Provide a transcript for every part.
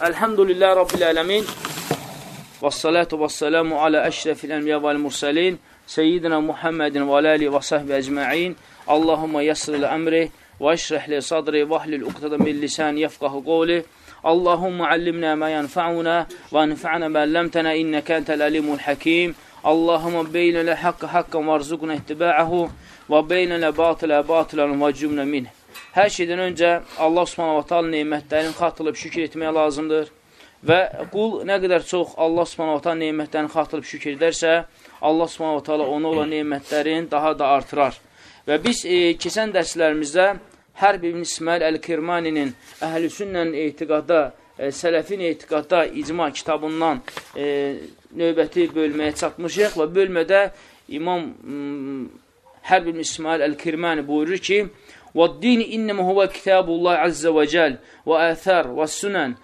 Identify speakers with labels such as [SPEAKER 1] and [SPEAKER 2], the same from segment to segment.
[SPEAKER 1] Elhamdülillah Rabbil Ələmin və salatu və salamu alə əşrəfil ənbiya vəl mursəlin Seyyidina Muhammedin və aləli və səhbi əcməin Allahumma yassir ilə əmri və əşrəhli sadri və ahlil uqtada min lisan yəfqahı qovli Allahumma allimna ma yanfa'una və anfa'na ma əlləmtənə innəkə entəl əlimul həkim Allahumma beynələ haqqı haqqan varzuqna ittiba'ahu və beynələ batılə batılan və cümlə minh Hər şeydən öncə Allah subhanahu wa ta'ala neymətlərini xatırlayıb şükür etmək lazımdır. Və qul nə qədər çox Allah subhanahu wa ta'ala neymətlərini xatırlayıb şükür edərsə, Allah subhanahu wa ta'ala ona olan neymətlərin daha da artırar. Və biz e, keçən dərslərimizdə Hərb ibn İsmail Əl-Kirmaninin Əhl-i Sünnənin etiqada, e, Sələfin etiqada icma kitabından e, növbəti bölməyə çatmışıq və bölmədə İmam Hərb ibn İsmail Əl-Kirmani buyurur ki, والدين إنما هو كتاب الله عز وجل وآثار والسنن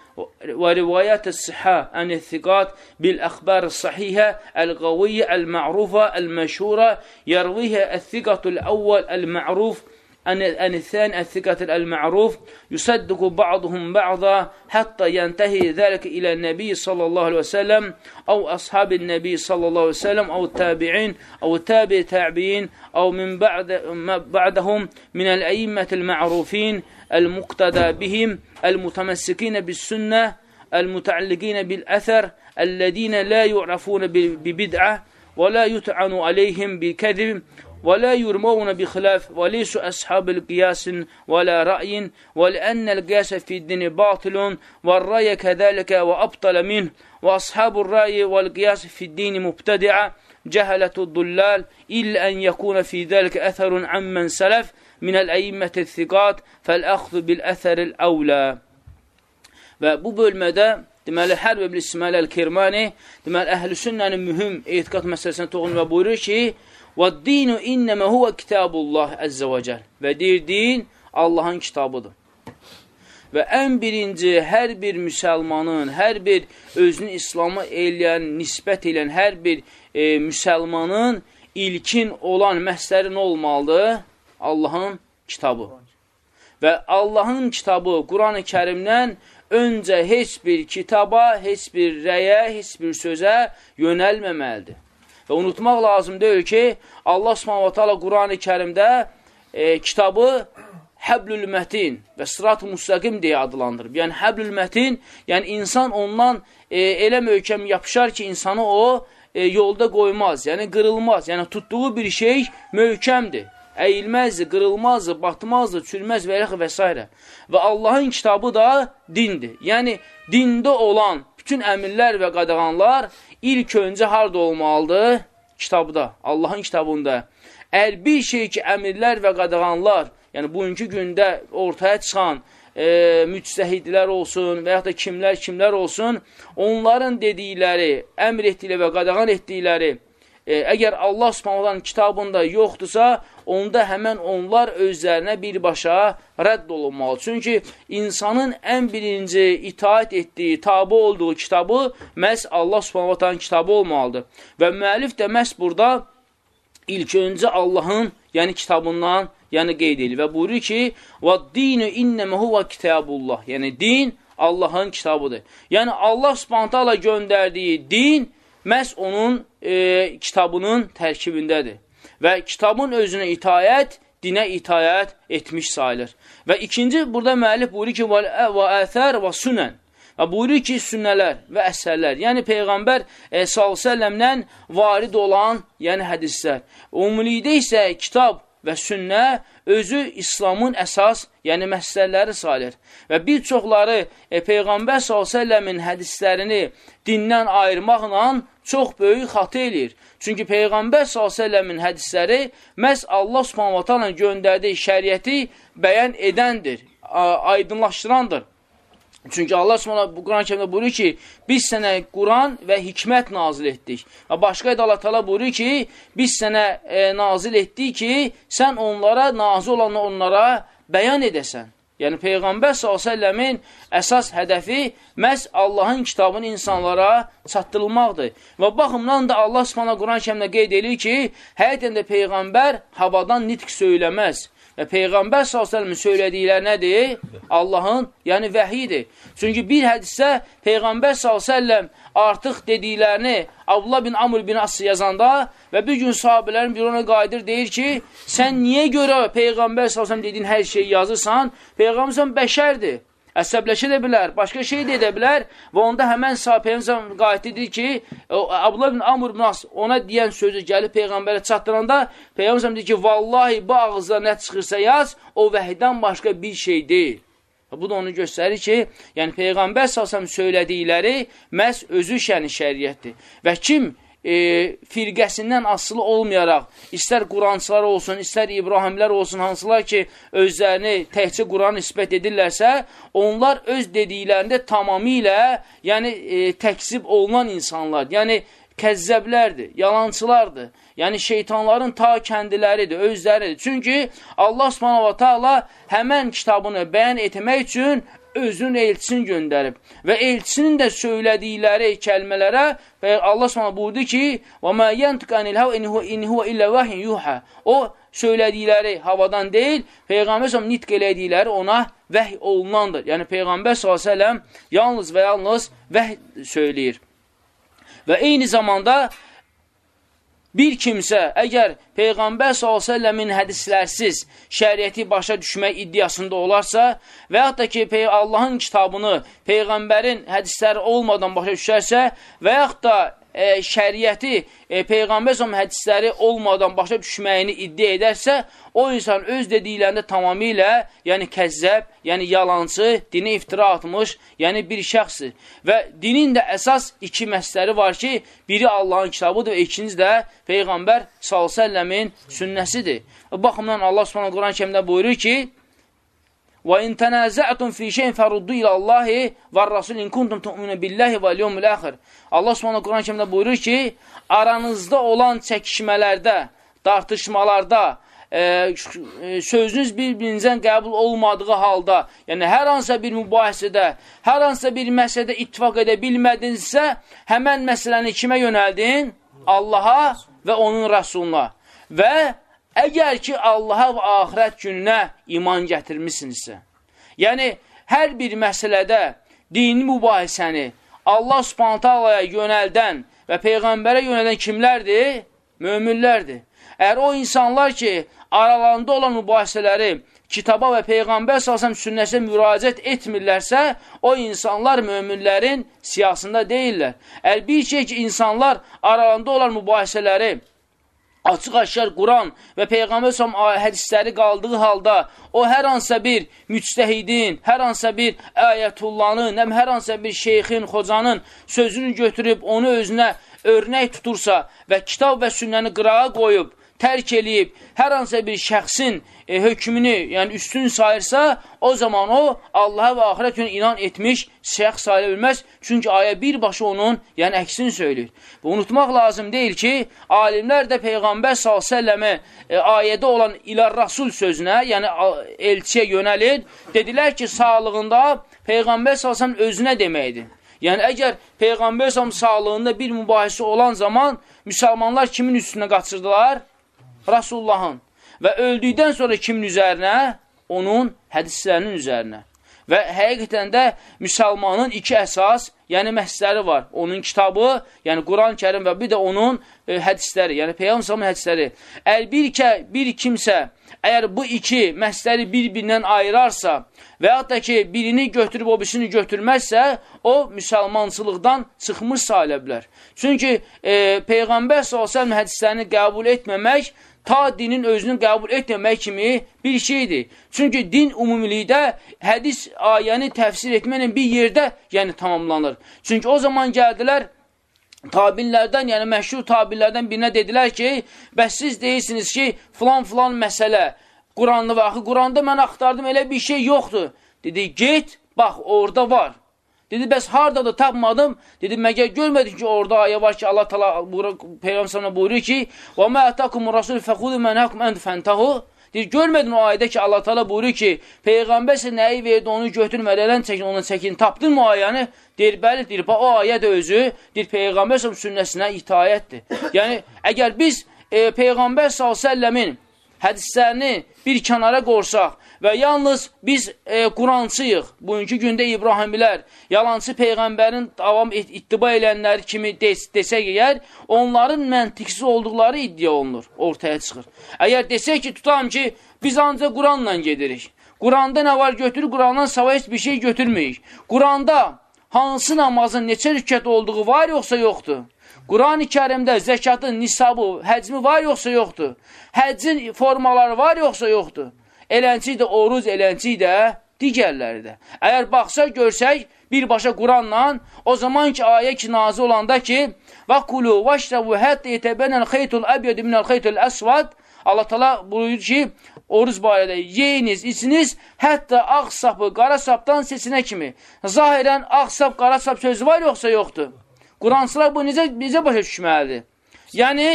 [SPEAKER 1] وروايات الصحة عن الثقات بالأخبار الصحيحة القوية المعروفة المشهورة يرويها الثقة الأول المعروف أن الثاني الثقة المعروف يصدق بعضهم بعضا حتى ينتهي ذلك إلى النبي صلى الله عليه وسلم أو أصحاب النبي صلى الله عليه وسلم أو التابعين أو تابع تابعين أو من بعد بعدهم من الأئمة المعروفين المقتدى بهم المتمسكين بالسنة المتعلقين بالأثر الذين لا يعرفون ببدعة ولا يتعن عليهم بكذب ولا يرمون بخلاف وليس أصحاب القياس ولا رأي ولأن القياس في الدين باطل والرأي كذلك وأبطل منه. وأصحاب الرأي والقياس في الدين مبتدعة جهلة الضلال إلا أن يكون في ذلك أثر عمن سلف من الأئمة الثقات فالأخذ بالأثر الأولى. Və bu deməli, Hərb ibn İsmail Əl-Kirmani deməli, əhl-i sünnənin mühüm etiqat məsələsində toxunur və buyurur ki, Və dinu innəmə huvə kitabullah əzzə və cəl. Və deyir, din Allahın kitabıdır. Və ən birinci hər bir müsəlmanın, hər bir özünü İslama eləyən, nisbət eləyən hər bir e, müsəlmanın ilkin olan məsələri nə olmalıdır? Allahın kitabı. Və Allahın kitabı Quran-ı kərimdən öncə heç bir kitaba, heç bir rəyə, heç bir sözə yönəlməməlidir. Və unutmaq lazım deyil ki, Allah subhanahu Qurani kərimdə e, kitabı Həblül Mətin və Sırat-ı Müstəqim deyə adlandırıb. Yəni, Həblül Mətin, yəni insan ondan e, elə möhkəm yapışar ki, insanı o e, yolda qoymaz, yəni qırılmaz. Yəni, tutduğu bir şey möhkəmdir. Əyilməzdir, qırılmazdır, batmazdır, çürməz və eləx və s. Və Allahın kitabı da dindir. Yəni, dində olan bütün əmirlər və qadağanlar ilk öncə harada olmalıdır? Kitabda, Allahın kitabında. Əgər bir şey ki, əmirlər və qadağanlar, yəni bugünkü gündə ortaya çıxan e, müctəhidlər olsun və yaxud da kimlər, kimlər olsun, onların dedikləri, əmr etdikləri və qadağan etdikləri e, əgər Allah subhanahu kitabında yoxdursa, onda həmən onlar özlərinə birbaşa rədd olunmalı. Çünki insanın ən birinci itaat etdiyi, tabi olduğu kitabı məhz Allah subhanətən kitabı olmalıdır. Və müəllif də məhz burada ilk öncə Allahın, yəni kitabından, yəni qeyd edir və buyurur ki, "Və-dinu innema huwa kitabullah." Yəni din Allahın kitabıdır. Yəni Allah Subhanahu göndərdiyi din məhz onun e, kitabının tərkibindədir. Və kitabın özünə itayət, dinə itayət etmiş sayılır. Və ikinci, burada müəllif buyurur ki, və əthər və sünən. Və buyurur ki, sünnələr və əsərlər, yəni Peyğəmbər e, s.ə.vədən varid olan, yəni hədislər. Umumilikdə isə kitab və sünnə özü İslamın əsas, yəni məsələləri sayılır. Və bir çoxları e, Peyğəmbər s.ə.v-in hədislərini dindən ayırmaqla çox böyük xatı eləyir. Çünki Peyğəmbər s.ə.v-in hədisləri məhz Allah subhanətə göndərdiyi şəriəti bəyan edəndir, aydınlaşdırandır. Çünki Allah Subhanahu bu Quran kərimdə buyurur ki, biz sənə Quran və hikmət nazil etdik. Və başqa ayda Allah Teala buyurur ki, biz sənə e, nazil etdik ki, sən onlara nazil olanı onlara bəyan edəsən. Yəni Peyğəmbər s.ə.v-in əsas hədəfi məhz Allahın kitabını insanlara çatdırılmaqdır. Və baxımdan da Allah Subhanahu Quran kərimdə qeyd edir ki, həqiqətən də Peyğəmbər havadan nitq söyləməz Və Peyğəmbər s.ə.v-in söylədikləri nədir? Allahın, yəni vəhidir. Çünki bir hədisdə Peyğəmbər s.ə.v artıq dediklərini Abdullah bin Amr bin As yazanda və bir gün sahabələrin bir ona qayıdır, deyir ki, sən niyə görə Peyğəmbər s.ə.v dediyin hər şeyi yazırsan? Peyğəmbər s.ə.v bəşərdir əsəbləşə də bilər, başqa şey də edə bilər və onda həmən Peyğəmbər qayət edir ki, Abdullah ibn Amr ibn As ona deyən sözü gəlib Peyğəmbərə çatdıranda, Peyğəmbər deyir ki, vallahi bu ağızda nə çıxırsa yaz, o vəhdən başqa bir şey deyil. Bu da onu göstərir ki, yəni Peyğəmbər s.ə.v söylədikləri məhz özü şəni şəriyyətdir. Və kim e, firqəsindən asılı olmayaraq, istər Qurançılar olsun, istər İbrahimlər olsun, hansılar ki, özlərini təhcə Quran nisbət edirlərsə, onlar öz dediklərində tamamilə, yəni e, təksib olunan insanlar, yəni kəzzəblərdir, yalancılardır. Yəni şeytanların ta kəndiləridir, özləridir. Çünki Allah Subhanahu va Taala həmən kitabını bəyan etmək üçün özünün elçisini göndərib və elçisinin də söylədikləri kəlmələrə və Allah Subhanahu buyurdu ki: "Və ma yantiqu anil hav in huwa illa vahyin yuha." O söylədikləri havadan deyil, Peyğəmbər sallallahu nitq elədikləri ona vəhy olunandır. Yəni Peyğəmbər sallallahu yalnız və yalnız vəhy söyləyir. Və eyni zamanda bir kimsə əgər Peyğəmbər s.ə.v-in hədislərsiz şəriəti başa düşmək iddiasında olarsa və yaxud da ki, Allahın kitabını Peyğəmbərin hədisləri olmadan başa düşərsə və yaxud da e, şəriəti e, Peyğəmbər hədisləri olmadan başa düşməyini iddia edərsə, o insan öz dediklərində tamamilə, yəni kəzzəb, yəni yalancı, dini iftira atmış, yəni bir şəxsdir. Və dinin də əsas iki məsləri var ki, biri Allahın kitabıdır və ikincisi də Peyğəmbər s.ə.v-in sünnəsidir. Baxımdan Allah s.ə.v Quran kəmdə buyurur ki, Və in tənəzə'tum fi şeyin fəruddu ilə Allahi və Rasul in kuntum tu'minu billahi və l-yevmil əxir. Allah Subhanahu Quran kərimdə buyurur ki, aranızda olan çəkişmələrdə, dartışmalarda, e, sözünüz bir-birinizdən qəbul olmadığı halda, yəni hər hansısa bir mübahisədə, hər hansısa bir məsələdə ittifaq edə bilmədinizsə, həmən məsələni kimə yönəldin? Allaha və onun rəsuluna. Və Əgər ki, Allaha və axirət gününə iman gətirmişsinizsə, yəni hər bir məsələdə dini mübahisəni Allah subhanətə alaya yönəldən və Peyğəmbərə yönəldən kimlərdir? Möminlərdir. Əgər o insanlar ki, aralarında olan mübahisələri kitaba və Peyğəmbər salsam sünnəsə müraciət etmirlərsə, o insanlar möminlərin siyasında deyirlər. Əgər bir şey ki, insanlar aralarında olan mübahisələri açıq-aşkar Quran və Peyğəmbər səhəm hədisləri qaldığı halda o hər hansısa bir müctəhidin, hər hansısa bir əyətullanın, həm hər hansısa bir şeyxin, xocanın sözünü götürüb onu özünə örnək tutursa və kitab və sünnəni qırağa qoyub, tərk eləyib, hər hansısa bir şəxsin e, hökmünü, yəni üstün sayırsa, o zaman o Allaha və axirət günü inan etmiş şəxs sayıla bilməz. Çünki ayə birbaşa onun, yəni əksini söyləyir. Və unutmaq lazım deyil ki, alimlər də Peyğəmbər s.ə.və e, ayədə olan ilər rasul sözünə, yəni elçiyə yönəlir, dedilər ki, sağlığında Peyğəmbər s.ə.v özünə deməkdir. Yəni, əgər Peyğəmbər s.ə.v sağlığında bir mübahisə olan zaman müsəlmanlar kimin üstünə qaçırdılar? Rasullahın və öldükdən sonra kimin üzərinə? Onun hədislərinin üzərinə. Və həqiqətən də müsəlmanın iki əsas, yəni məhsləri var. Onun kitabı, yəni Quran-Kərim və bir də onun e, hədisləri, yəni Peyğəmbər hədisləri. Əgər bir, bir kimsə əgər bu iki məhsləri bir-birindən ayırarsa və yaxud da ki, birini götürüb o birisini götürməzsə, o müsəlmançılıqdan çıxmış sayılə bilər. Çünki e, Peyğəmbər s.ə.v hədislərini qəbul etməmək ta dinin özünü qəbul etməmək kimi bir şeydir. Çünki din ümumilikdə hədis ayəni təfsir etməklə bir yerdə yəni tamamlanır. Çünki o zaman gəldilər tabinlərdən, yəni məşhur tabinlərdən birinə dedilər ki, bəs siz deyirsiniz ki, filan-filan məsələ Quranlı və axı Quranda mən axtardım, elə bir şey yoxdur. Dedi, get, bax, orada var. Dedi, bəs harada da tapmadım? Dedi, məgər görmədin ki, orada ayə var ki, Allah tala Peyğəmbər sənə buyurur ki, Və mə ətəkum rasul fəxudu mənəkum ənd fəntəhu? Deyir, görmədin o ayədə ki, Allah tala buyurur ki, Peyğəmbər sən nəyi verdi, onu götürmədən çəkin, onu çəkin. Tapdın mı ayəni? Deyir, bəli, deyir, o ayə də özü, deyir, Peyğəmbər sünnəsinə itayətdir. Yəni, əgər biz e, Peyğəmbər s.ə.v-in hədislərini bir kənara qorsaq və yalnız biz e, Qurancıyıq, bugünkü gündə İbrahimilər, yalancı Peyğəmbərin davam et, ittiba eləyənləri kimi des, desək əgər, onların məntiqsiz olduqları iddia olunur, ortaya çıxır. Əgər desək ki, tutam ki, biz ancaq Quranla gedirik. Quranda nə var götürür, Qurandan sava heç bir şey götürməyik. Quranda hansı namazın neçə rükət olduğu var yoxsa yoxdur? Quran-ı kərimdə zəkatın nisabı, həcmi var yoxsa yoxdur? Həccin formaları var yoxsa yoxdur? Elənçi də oruz, elənçi də digərləri də. Əgər baxsaq, görsək, birbaşa Quranla, o zaman ki, ayə ki, nazı olanda ki, kulu vəşrəvu hətta yetəbənəl xeytul əbyədi minəl xeytul əsvad, Allah tala buyurur ki, oruz barədə yeyiniz, içiniz, hətta ağ sapı qara sapdan seçinə kimi. Zahirən ağ sap, qara sap sözü var yoxsa yoxdur? Quransılar bu necə, necə başa düşməlidir? Yəni,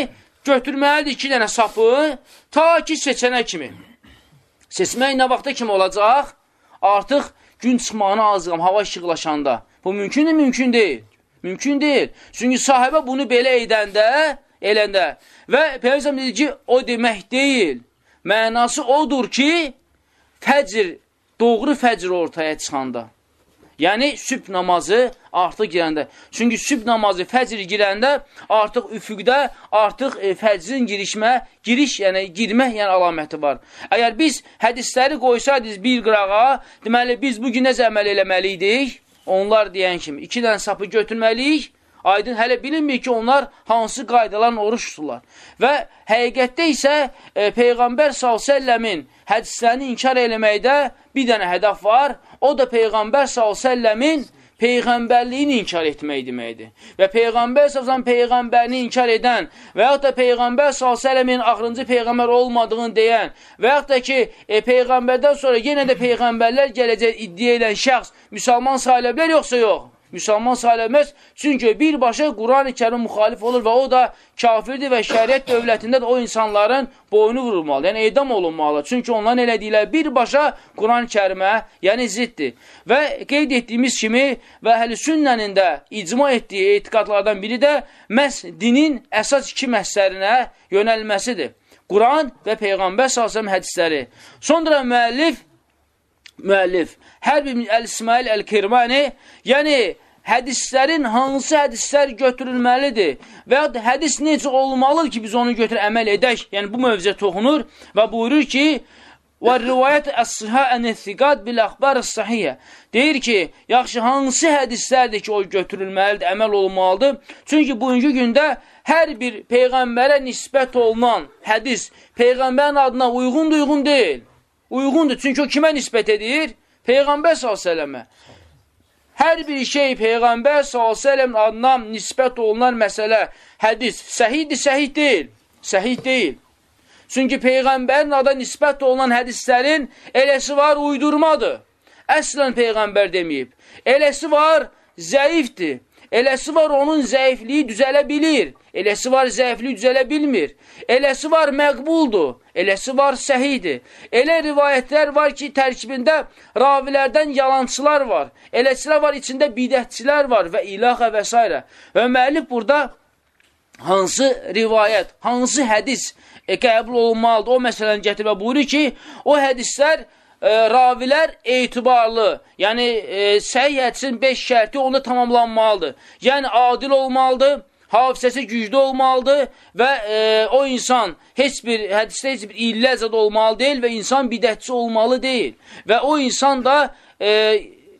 [SPEAKER 1] götürməlidir iki dənə sapı, ta ki seçənə kimi. Seçmək nə vaxta kimi olacaq? Artıq gün çıxmağına azıqam, hava işıqlaşanda. Bu mümkündür, mümkün deyil. Mümkün deyil. Çünki sahibə bunu belə edəndə, eləndə və Peyğəmbər dedi ki, o demək deyil. Mənası odur ki, fəcr, doğru fəcr ortaya çıxanda. Yəni, sübh namazı artıq girəndə. Çünki sübh namazı fəcr girəndə artıq üfüqdə, artıq e, fəcrin girişmə, giriş, yəni girmək yəni əlaməti var. Əgər biz hədisləri qoysaydınız bir qırağa, deməli, biz bu gün necə əməl eləməliydik? Onlar deyən kimi, iki dənə sapı götürməliyik, Aydın hələ bilinmir ki, onlar hansı qaydalarla oruç tuturlar. Və həqiqətdə isə e, Peyğəmbər s.ə.v-in hədislərini inkar eləməkdə bir dənə hədəf var. O da Peyğəmbər s.ə.v-in Peyğəmbərliyini inkar etmək deməkdir. Və Peyğəmbər s.ə.v Peyğəmbərini inkar edən və yaxud da Peyğəmbər s.ə.v-in axırıncı Peyğəmbər olmadığını deyən və yaxud da ki, e, Peyğəmbərdən sonra yenə də Peyğəmbərlər gələcək iddia edən şəxs müsəlman sayılə bilər yoxsa yox? Müsəlman sayılməz. Çünki birbaşa Quran-ı kərim müxalif olur və o da kafirdir və şəriət dövlətində də o insanların boynu vurulmalı, yəni edam olunmalı. Çünki onların elədikləri birbaşa Quran-ı kərimə, yəni ziddir. Və qeyd etdiyimiz kimi və əhl-i sünnənin də icma etdiyi etiqadlardan biri də məhz dinin əsas iki məhsərinə yönəlməsidir. Quran və Peyğəmbər s.ə.v hədisləri. Sonra müəllif müəllif Hərb ibn Əl-İsmail Əl-Kirmani, yəni hədislərin hansı hədislər götürülməlidir və ya hədis necə olmalıdır ki, biz onu götür əməl edək, yəni bu mövzə toxunur və buyurur ki, və rivayət əs-sihə ən-thiqat bil-əxbar sahiyyə deyir ki, yaxşı hansı hədislərdir ki, o götürülməlidir, əməl olmalıdır? Çünki bugünkü gündə hər bir peyğəmbərə nisbət olunan hədis peyğəmbərin adına uyğundur, uyğun deyil. Uyğundur, çünki o kimə nisbət edir? Peyğəmbər s.ə.və hər bir şey Peyğəmbər s.ə.v adına nisbət olunan məsələ, hədis, səhiddir, səhid deyil. Səhid deyil. Çünki Peyğəmbərin adına nisbət olunan hədislərin eləsi var, uydurmadır. Əslən Peyğəmbər deməyib. Eləsi var, zəifdir. Eləsi var, onun zəifliyi düzələ bilir. Eləsi var, zəifliyi düzələ bilmir. Eləsi var, məqbuldur. Eləsi var, səhidir. Elə rivayətlər var ki, tərkibində ravilərdən yalançılar var. Eləsilər var, içində bidətçilər var və ilahə və s. Və müəllif burada hansı rivayət, hansı hədis e, qəbul olunmalıdır, o məsələni gətirmə buyurur ki, o hədislər e, ravilər etibarlı, yəni e, səhiyyətsin 5 şərti onda tamamlanmalıdır. Yəni adil olmalıdır, hafizəsi güclü olmalıdır və e, o insan heç bir hədisdə heç bir illə zad olmalı deyil və insan bidətçi olmalı deyil. Və o insan da e,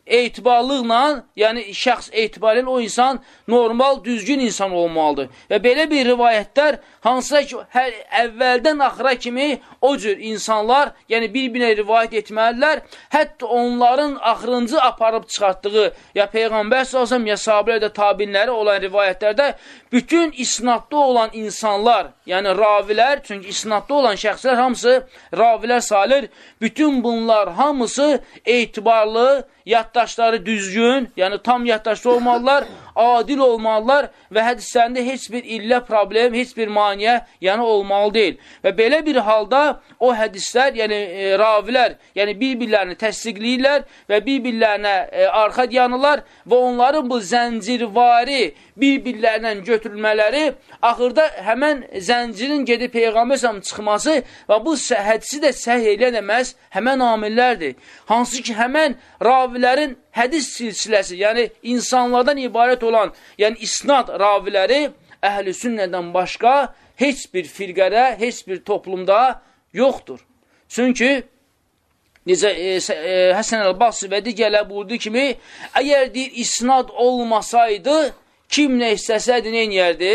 [SPEAKER 1] etibarlıqla, yəni şəxs etibarilə o insan normal, düzgün insan olmalıdır. Və belə bir rivayətlər hansısa ki, hər əvvəldən axıra kimi o cür insanlar, yəni bir-birinə rivayət etməlidirlər. Hətta onların axırıncı aparıb çıxartdığı ya Peyğəmbər salsam, ya sahabilərdə tabinləri olan rivayətlərdə bütün isnadda olan insanlar, yəni ravilər, çünki isnadda olan şəxslər hamısı ravilər sayılır. Bütün bunlar hamısı etibarlı, yaddaşları düzgün, yəni tam yaddaşlı olmalılar, adil olmalılar və hədislərində heç bir illə problem, heç bir maniyə yəni olmalı deyil. Və belə bir halda o hədislər, yəni e, ravilər, yəni bir-birlərini təsdiqləyirlər və bir-birlərinə e, arxa diyanırlar və onların bu zəncirvari bir-birlərindən götürülmələri axırda həmən zəncirin gedib Peyğəmbər çıxması və bu hədisi də səh eləyən əməz həmən amillərdir. Hansı ki, həmən ravilərin hədis silsiləsi, yəni insanlardan ibarət olan, yəni isnad raviləri əhl-i sünnədən başqa heç bir firqədə, heç bir toplumda yoxdur. Çünki necə e, e, Həsən əl-Basri və digərlər buyurduğu kimi, əgər deyir isnad olmasaydı, kim nə istəsəydi, nə inəyərdi?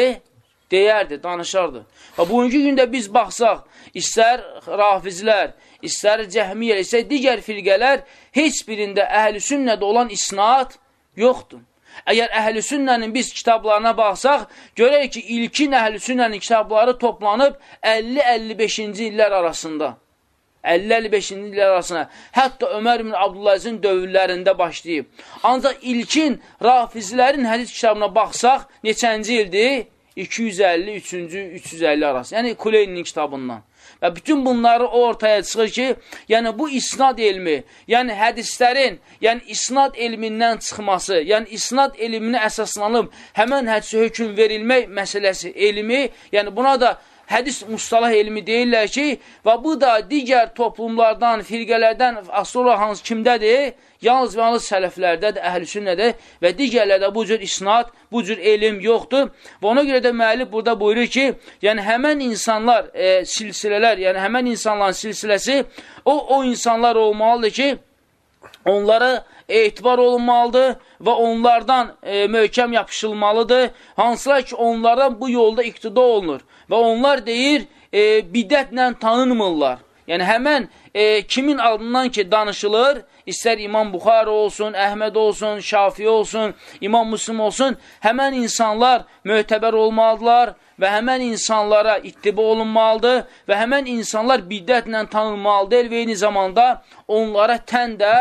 [SPEAKER 1] Deyərdi, danışardı. Və bugünkü gündə biz baxsaq, istər rafizlər, istər cəhmiyyə, istər digər firqələr, heç birində əhl-i sünnədə olan isnad yoxdur. Əgər əhl-i sünnənin biz kitablarına baxsaq, görək ki, ilkin əhl-i sünnənin kitabları toplanıb 50-55-ci illər arasında. 50-55-ci illər arasında, hətta Ömər ibn Abdullahizin dövrlərində başlayıb. Ancaq ilkin rafizlərin hədis kitabına baxsaq, neçənci ildir? 250-3-cü, 350 arası. Yəni Kuleynin kitabından. Və bütün bunları ortaya çıxır ki, yəni bu isnad elmi, yəni hədislərin, yəni isnad elmindən çıxması, yəni isnad elminə əsaslanıb həmən hədisi hökum verilmək məsələsi elmi, yəni buna da hədis mustalah elmi deyirlər ki, və bu da digər toplumlardan, firqələrdən asıl hansı kimdədir? Yalnız və yalnız sələflərdədir, əhl-i sünnədir və digərlərdə bu cür isnad, bu cür elm yoxdur. Və ona görə də müəllif burada buyurur ki, yəni həmən insanlar, e, silsilələr, yəni həmən insanların silsiləsi o, o insanlar olmalıdır ki, onlara etibar olunmalıdır və onlardan e, möhkəm yapışılmalıdır. Hansılar ki, onlardan bu yolda iqtida olunur. Və onlar deyir, e, bidətlə tanınmırlar. Yəni, həmən e, kimin adından ki danışılır, istər İmam Buxarı olsun, Əhməd olsun, Şafi olsun, İmam Müslim olsun, həmən insanlar möhtəbər olmalıdırlar və həmən insanlara ittiba olunmalıdır və həmən insanlar biddətlə tanınmalıdır və eyni zamanda onlara tən də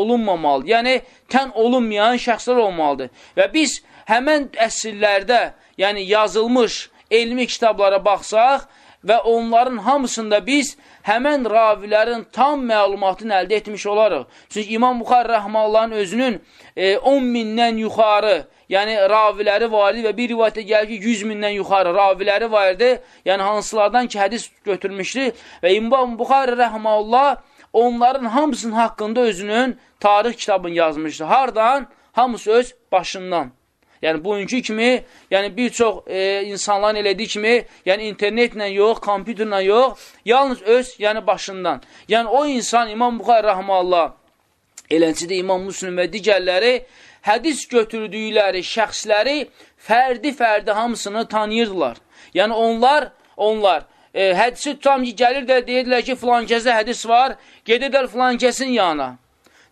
[SPEAKER 1] olunmamalıdır. Yəni, tən olunmayan şəxslər olmalıdır. Və biz həmən əsrlərdə, yəni yazılmış elmi kitablara baxsaq, və onların hamısında biz həmən ravilərin tam məlumatını əldə etmiş olarıq. Çünki İmam Buxar Rəhmallahın özünün e, 10 mindən yuxarı, yəni raviləri var idi və bir rivayətdə gəlir ki, 100 mindən yuxarı raviləri var idi, yəni hansılardan ki, hədis götürmüşdü və İmam Buxar Rəhmallah onların hamısının haqqında özünün tarix kitabını yazmışdı. Hardan? Hamısı öz başından. Yəni, bugünkü kimi, yəni bir çox e, insanların elədiyi kimi, yəni internetlə yox, kompüterlə yox, yalnız öz, yəni başından. Yəni o insan, İmam Buxar Rəhmallah, eləncidə İmam Müslüm və digərləri, hədis götürdükləri şəxsləri fərdi-fərdi hamısını tanıyırdılar. Yəni onlar, onlar, e, hədisi tutam ki, gəlir də deyirdilər ki, filan kəsə hədis var, gedirlər filan kəsin yanına.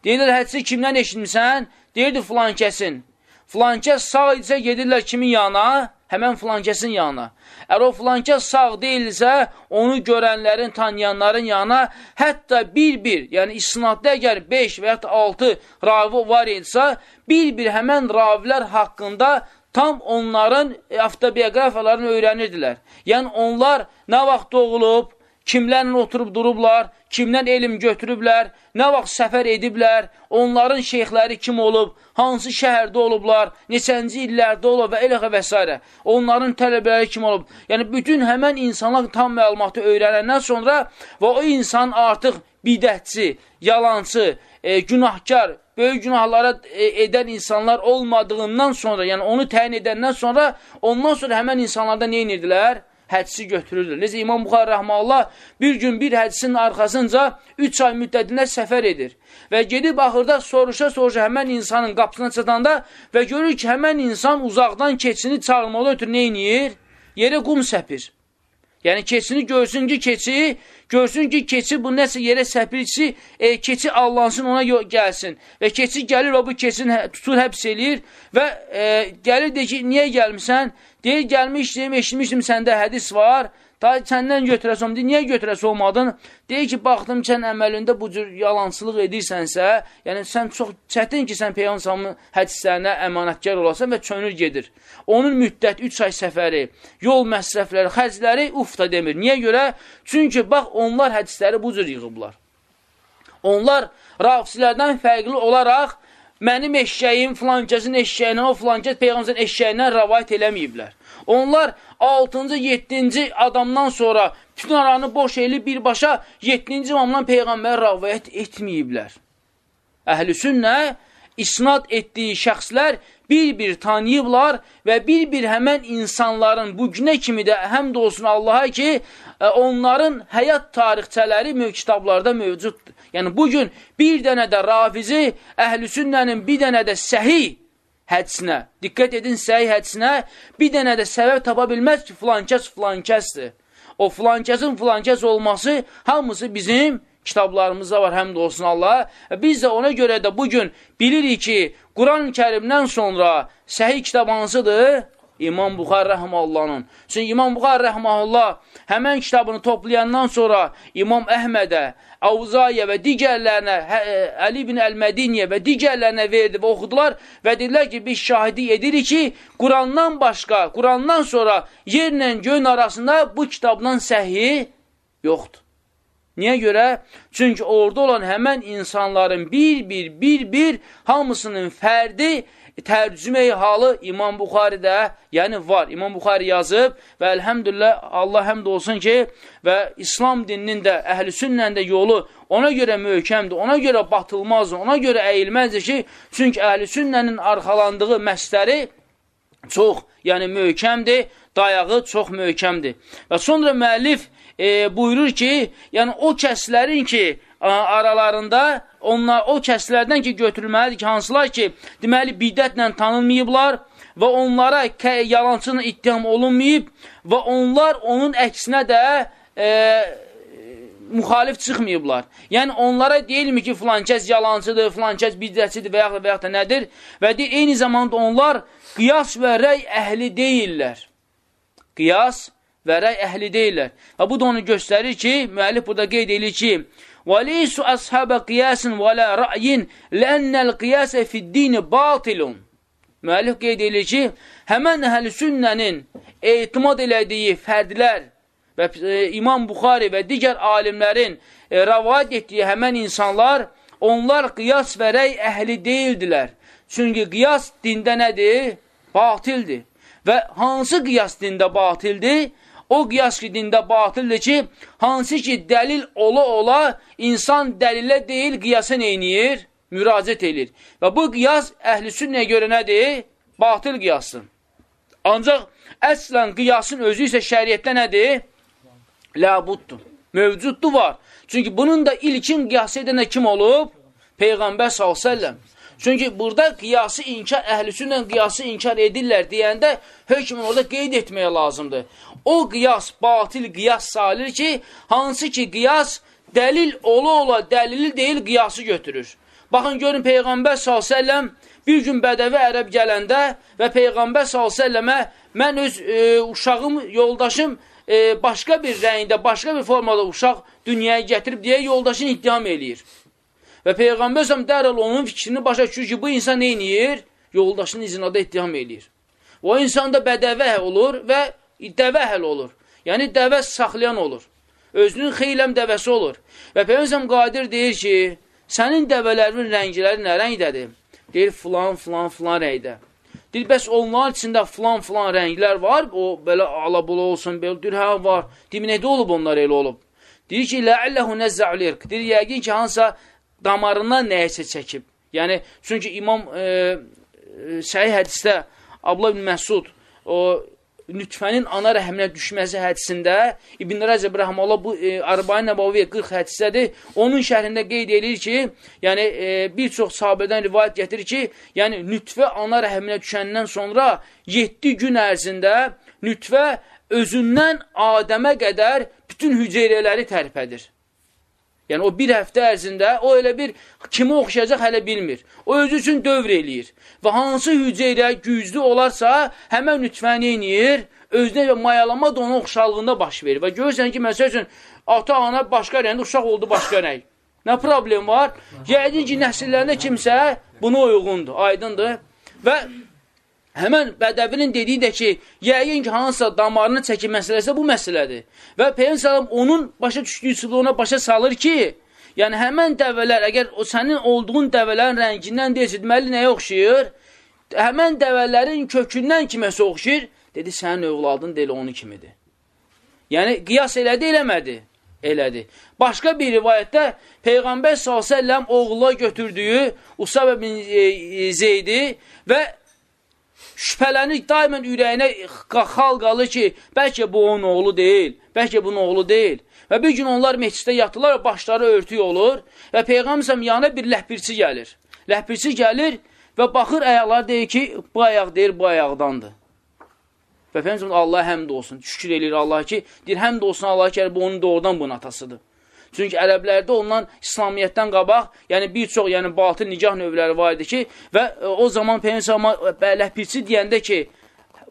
[SPEAKER 1] Deyirlər, hədisi kimdən eşitmirsən? Deyirdi filan kəsin. Filankəs sağ idisə gedirlər kimin yanına? Həmən filankəsin yanına. Əgər o filankəs sağ deyilsə, onu görənlərin, tanıyanların yanına, hətta bir-bir, yəni isnadda əgər 5 və yaxud 6 ravi var idisə, bir-bir həmən ravilər haqqında tam onların e, avtobiografiyalarını öyrənirdilər. Yəni onlar nə vaxt doğulub, kimlərlə oturub durublar, kimdən elm götürüblər, nə vaxt səfər ediblər, onların şeyxləri kim olub, hansı şəhərdə olublar, neçənci illərdə olub və eləxə və s. Onların tələbələri kim olub. Yəni, bütün həmən insanlar tam məlumatı öyrənəndən sonra və o insan artıq bidətçi, yalancı, e, günahkar, böyük günahlara e, edən insanlar olmadığından sonra, yəni onu təyin edəndən sonra, ondan sonra həmən insanlarda nə inirdilər? hədisi götürürdür. Necə İmam Buxar Rəhmallah bir gün bir hədisin arxasınca 3 ay müddətində səfər edir. Və gedib axırda soruşa-soruşa həmən insanın qapısına çatanda və görür ki, həmən insan uzaqdan keçini çağırmalı ötür nə inir? Yerə qum səpir. Yəni keçini görsün ki, keçi, görsün ki, keçi bu nəsə yerə səpirsi, e, keçi allansın ona gəlsin. Və keçi gəlir, o bu keçini hə, tutur, həbs eləyir və e, gəlir, deyir ki, niyə gəlmirsən? Deyir, gəlmişdim, eşitmişdim, səndə hədis var. Da səndən götürəsə olmadı. Niyə götürəsə olmadın? Deyir ki, baxdım sən əməlində bu cür yalancılıq edirsənsə, yəni sən çox çətin ki, sən Peyğəmbərin hədislərinə əmanətkar olasan və çönür gedir. Onun müddət 3 ay səfəri, yol məsrəfləri, xərcləri uf da demir. Niyə görə? Çünki bax onlar hədisləri bu cür yığıblar. Onlar rafsilərdən fərqli olaraq mənim eşşəyim filankəsin eşşəyinə, o filankəs Peyğəmbərin eşşəyindən rəvayət eləməyiblər. Onlar 6-cı, 7-ci adamdan sonra bütün aranı boş elib birbaşa 7-ci imamdan Peyğəmbər rəvayət etməyiblər. Əhl-i sünnə isnad etdiyi şəxslər bir-bir tanıyıblar və bir-bir həmən insanların bu günə kimi də həmd olsun Allaha ki, e, onların həyat tarixçələri kitablarda mövcuddur. Yəni, bugün bir dənə də rafizi, əhl-i sünnənin bir dənə də səhi hədsinə, diqqət edin səhi hədsinə, bir dənə də səbəb tapa bilməz ki, filankəs filankəsdir. O filankəsin filankəs olması hamısı bizim kitablarımızda var, həmd olsun Allah. Biz də ona görə də bugün bilirik ki, Quran-ı kərimdən sonra səhih kitab hansıdır? İmam Buxar rəhməllahın. Çünki İmam Buxar rəhməllah həmən kitabını toplayandan sonra İmam Əhmədə, Avzaya və digərlərinə, hə, e, Əli ibn Əl-Mədiniyə və digərlərinə verdi və oxudular və dedilər ki, biz şahidi edirik ki, Qurandan başqa, Qurandan sonra yerlə göyün arasında bu kitabdan səhi yoxdur. Niyə görə? Çünki orada olan həmən insanların bir-bir, bir-bir hamısının fərdi tərcüməyi halı İmam Buxaridə, yəni var. İmam Buxari yazıb və əlhəmdülillah Allah həmd olsun ki, və İslam dininin də, əhl-i sünnənin də yolu ona görə möhkəmdir, ona görə batılmazdır, ona görə əyilməzdir ki, çünki əhl-i sünnənin arxalandığı məsləri çox, yəni möhkəmdir, dayağı çox möhkəmdir. Və sonra müəllif e, buyurur ki, yəni o kəslərin ki, aralarında onlar o kəslərdən ki, götürülməlidir ki, hansılar ki, deməli, bidətlə tanınmayıblar və onlara yalancının ittiham olunmayıb və onlar onun əksinə də e, müxalif çıxmayıblar. Yəni, onlara deyilmi ki, filan kəs yalancıdır, filan kəs bidətçidir və yaxud və yaxud da nədir? Və deyir, eyni zamanda onlar qiyas və rəy əhli deyirlər. Qiyas və rəy əhli deyirlər. Və bu da onu göstərir ki, müəllif burada qeyd edir ki, وَلَيْسُ أَصْحَبَ قِيَاسٍ وَلَا رَأْيٍ لَأَنَّ الْقِيَاسَ فِي الدِّينِ بَاطِلٌ Müəllif qeyd edir ki, həmən əhl-i sünnənin etimad elədiyi fərdlər və e, İmam Buxari və digər alimlərin e, rəvayət etdiyi həmən insanlar, onlar qiyas və rəy əhli deyildilər. Çünki qiyas dində nədir? Batildir. Və hansı qiyas dində batildir? O qiyas ki, dində batildir ki, hansı ki, dəlil ola-ola insan dəlilə deyil, qiyasa neyniyir? Müraciət edir. Və bu qiyas əhl-i sünnəyə görə nədir? Batil qiyasdır. Ancaq əslən qiyasın özü isə şəriətdə nədir? Ləbuddur. Mövcuddur var. Çünki bunun da ilkin qiyas edənə kim olub? Peyğəmbər s.ə.v. Çünki burada qiyası inkar, əhlüsündən qiyası inkar edirlər deyəndə hökmün orada qeyd etməyə lazımdır. O qiyas, batil qiyas salir ki, hansı ki qiyas dəlil ola-ola dəlili deyil qiyası götürür. Baxın, görün Peyğəmbər s.ə.v bir gün bədəvi ərəb gələndə və Peyğəmbər s.ə.və mən öz e, uşağım, yoldaşım e, başqa bir rəngdə, başqa bir formada uşaq dünyaya gətirib deyə yoldaşını ittiham eləyir. Və Peyğəmbər səhəm dərhal onun fikrini başa düşür ki, bu insan neyniyir? Yoldaşının izinada ittiham eləyir. O insan da bədəvə olur və dəvə həl olur. Yəni, dəvə saxlayan olur. Özünün xeyləm dəvəsi olur. Və Peyğəmbər qadir deyir ki, sənin dəvələrin rəngləri nə rəngdədir? Deyir, filan, filan, filan rəngdə. Deyir, bəs onların içində filan, filan rənglər var, o belə alabula olsun, belə, deyir, hə, var. Deyir, nədə olub onlar elə olub? Deyir ki, ləəlləhu nəzzə'lirq. Deyir, yəqin ki, hansısa damarından nəyəsə çəkib. Yəni, çünki İmam e, e, səhih hədisdə Abla ibn Məsud o nütfənin ana rəhminə düşməsi hədisində İbn Rəcəb Rəhmələ bu e, Arbain Nəbaviyyə 40 hədisədir. Onun şərhində qeyd edir ki, yəni e, bir çox sahabədən rivayət gətirir ki, yəni nütfə ana rəhminə düşəndən sonra 7 gün ərzində nütfə özündən Adəmə qədər bütün hüceyrələri tərpədir. Yəni, o bir həftə ərzində o elə bir kimi oxşayacaq hələ bilmir. O özü üçün dövr eləyir. Və hansı hüceyrə güclü olarsa, həmən nütfəni eləyir, özünə mayalama da onun oxşalığında baş verir. Və görürsən ki, məsəl üçün, ata-ana başqa rəngdə, uşaq oldu başqa rəng. Nə problem var? Yəqin ki, nəsillərində kimsə buna uyğundur, aydındır. Və Həmən bədəvinin dediyi də ki, yəqin ki, hansısa damarını çəkin məsələsi bu məsələdir. Və Peyyəm onun başa düşdüyü üsulu ona başa salır ki, yəni həmən dəvələr, əgər o sənin olduğun dəvələrin rəngindən deyilsə, deməli nəyə oxşayır? Həmən dəvələrin kökündən kiməsə oxşayır? Dedi, sənin övladın deyil, onun kimidir. Yəni, qiyas elədi, eləmədi? Elədi. Başqa bir rivayətdə Peyğəmbər s.ə.v oğula götürdüyü Usabə bin e, e, Zeydi və şübhələnir, daimən ürəyinə xal qalır ki, bəlkə bu onun oğlu deyil, bəlkə bunun oğlu deyil. Və bir gün onlar mehcisdə yatırlar və başları örtük olur və Peyğəmbər yanına bir ləhbirçi gəlir. Ləhbirçi gəlir və baxır əyaqlar deyir ki, bu ayaq deyir, bu ayaqdandır. Və Peyğəmbər Allah həmd olsun, şükür eləyir Allah ki, deyir, həmd olsun Allah ki, bu onun doğrudan bunun atasıdır. Çünki ərəblərdə ondan İslamiyyətdən qabaq, yəni bir çox yəni batıl nikah növləri var idi ki, və e, o zaman Peyğəmbər ləpirçi deyəndə ki,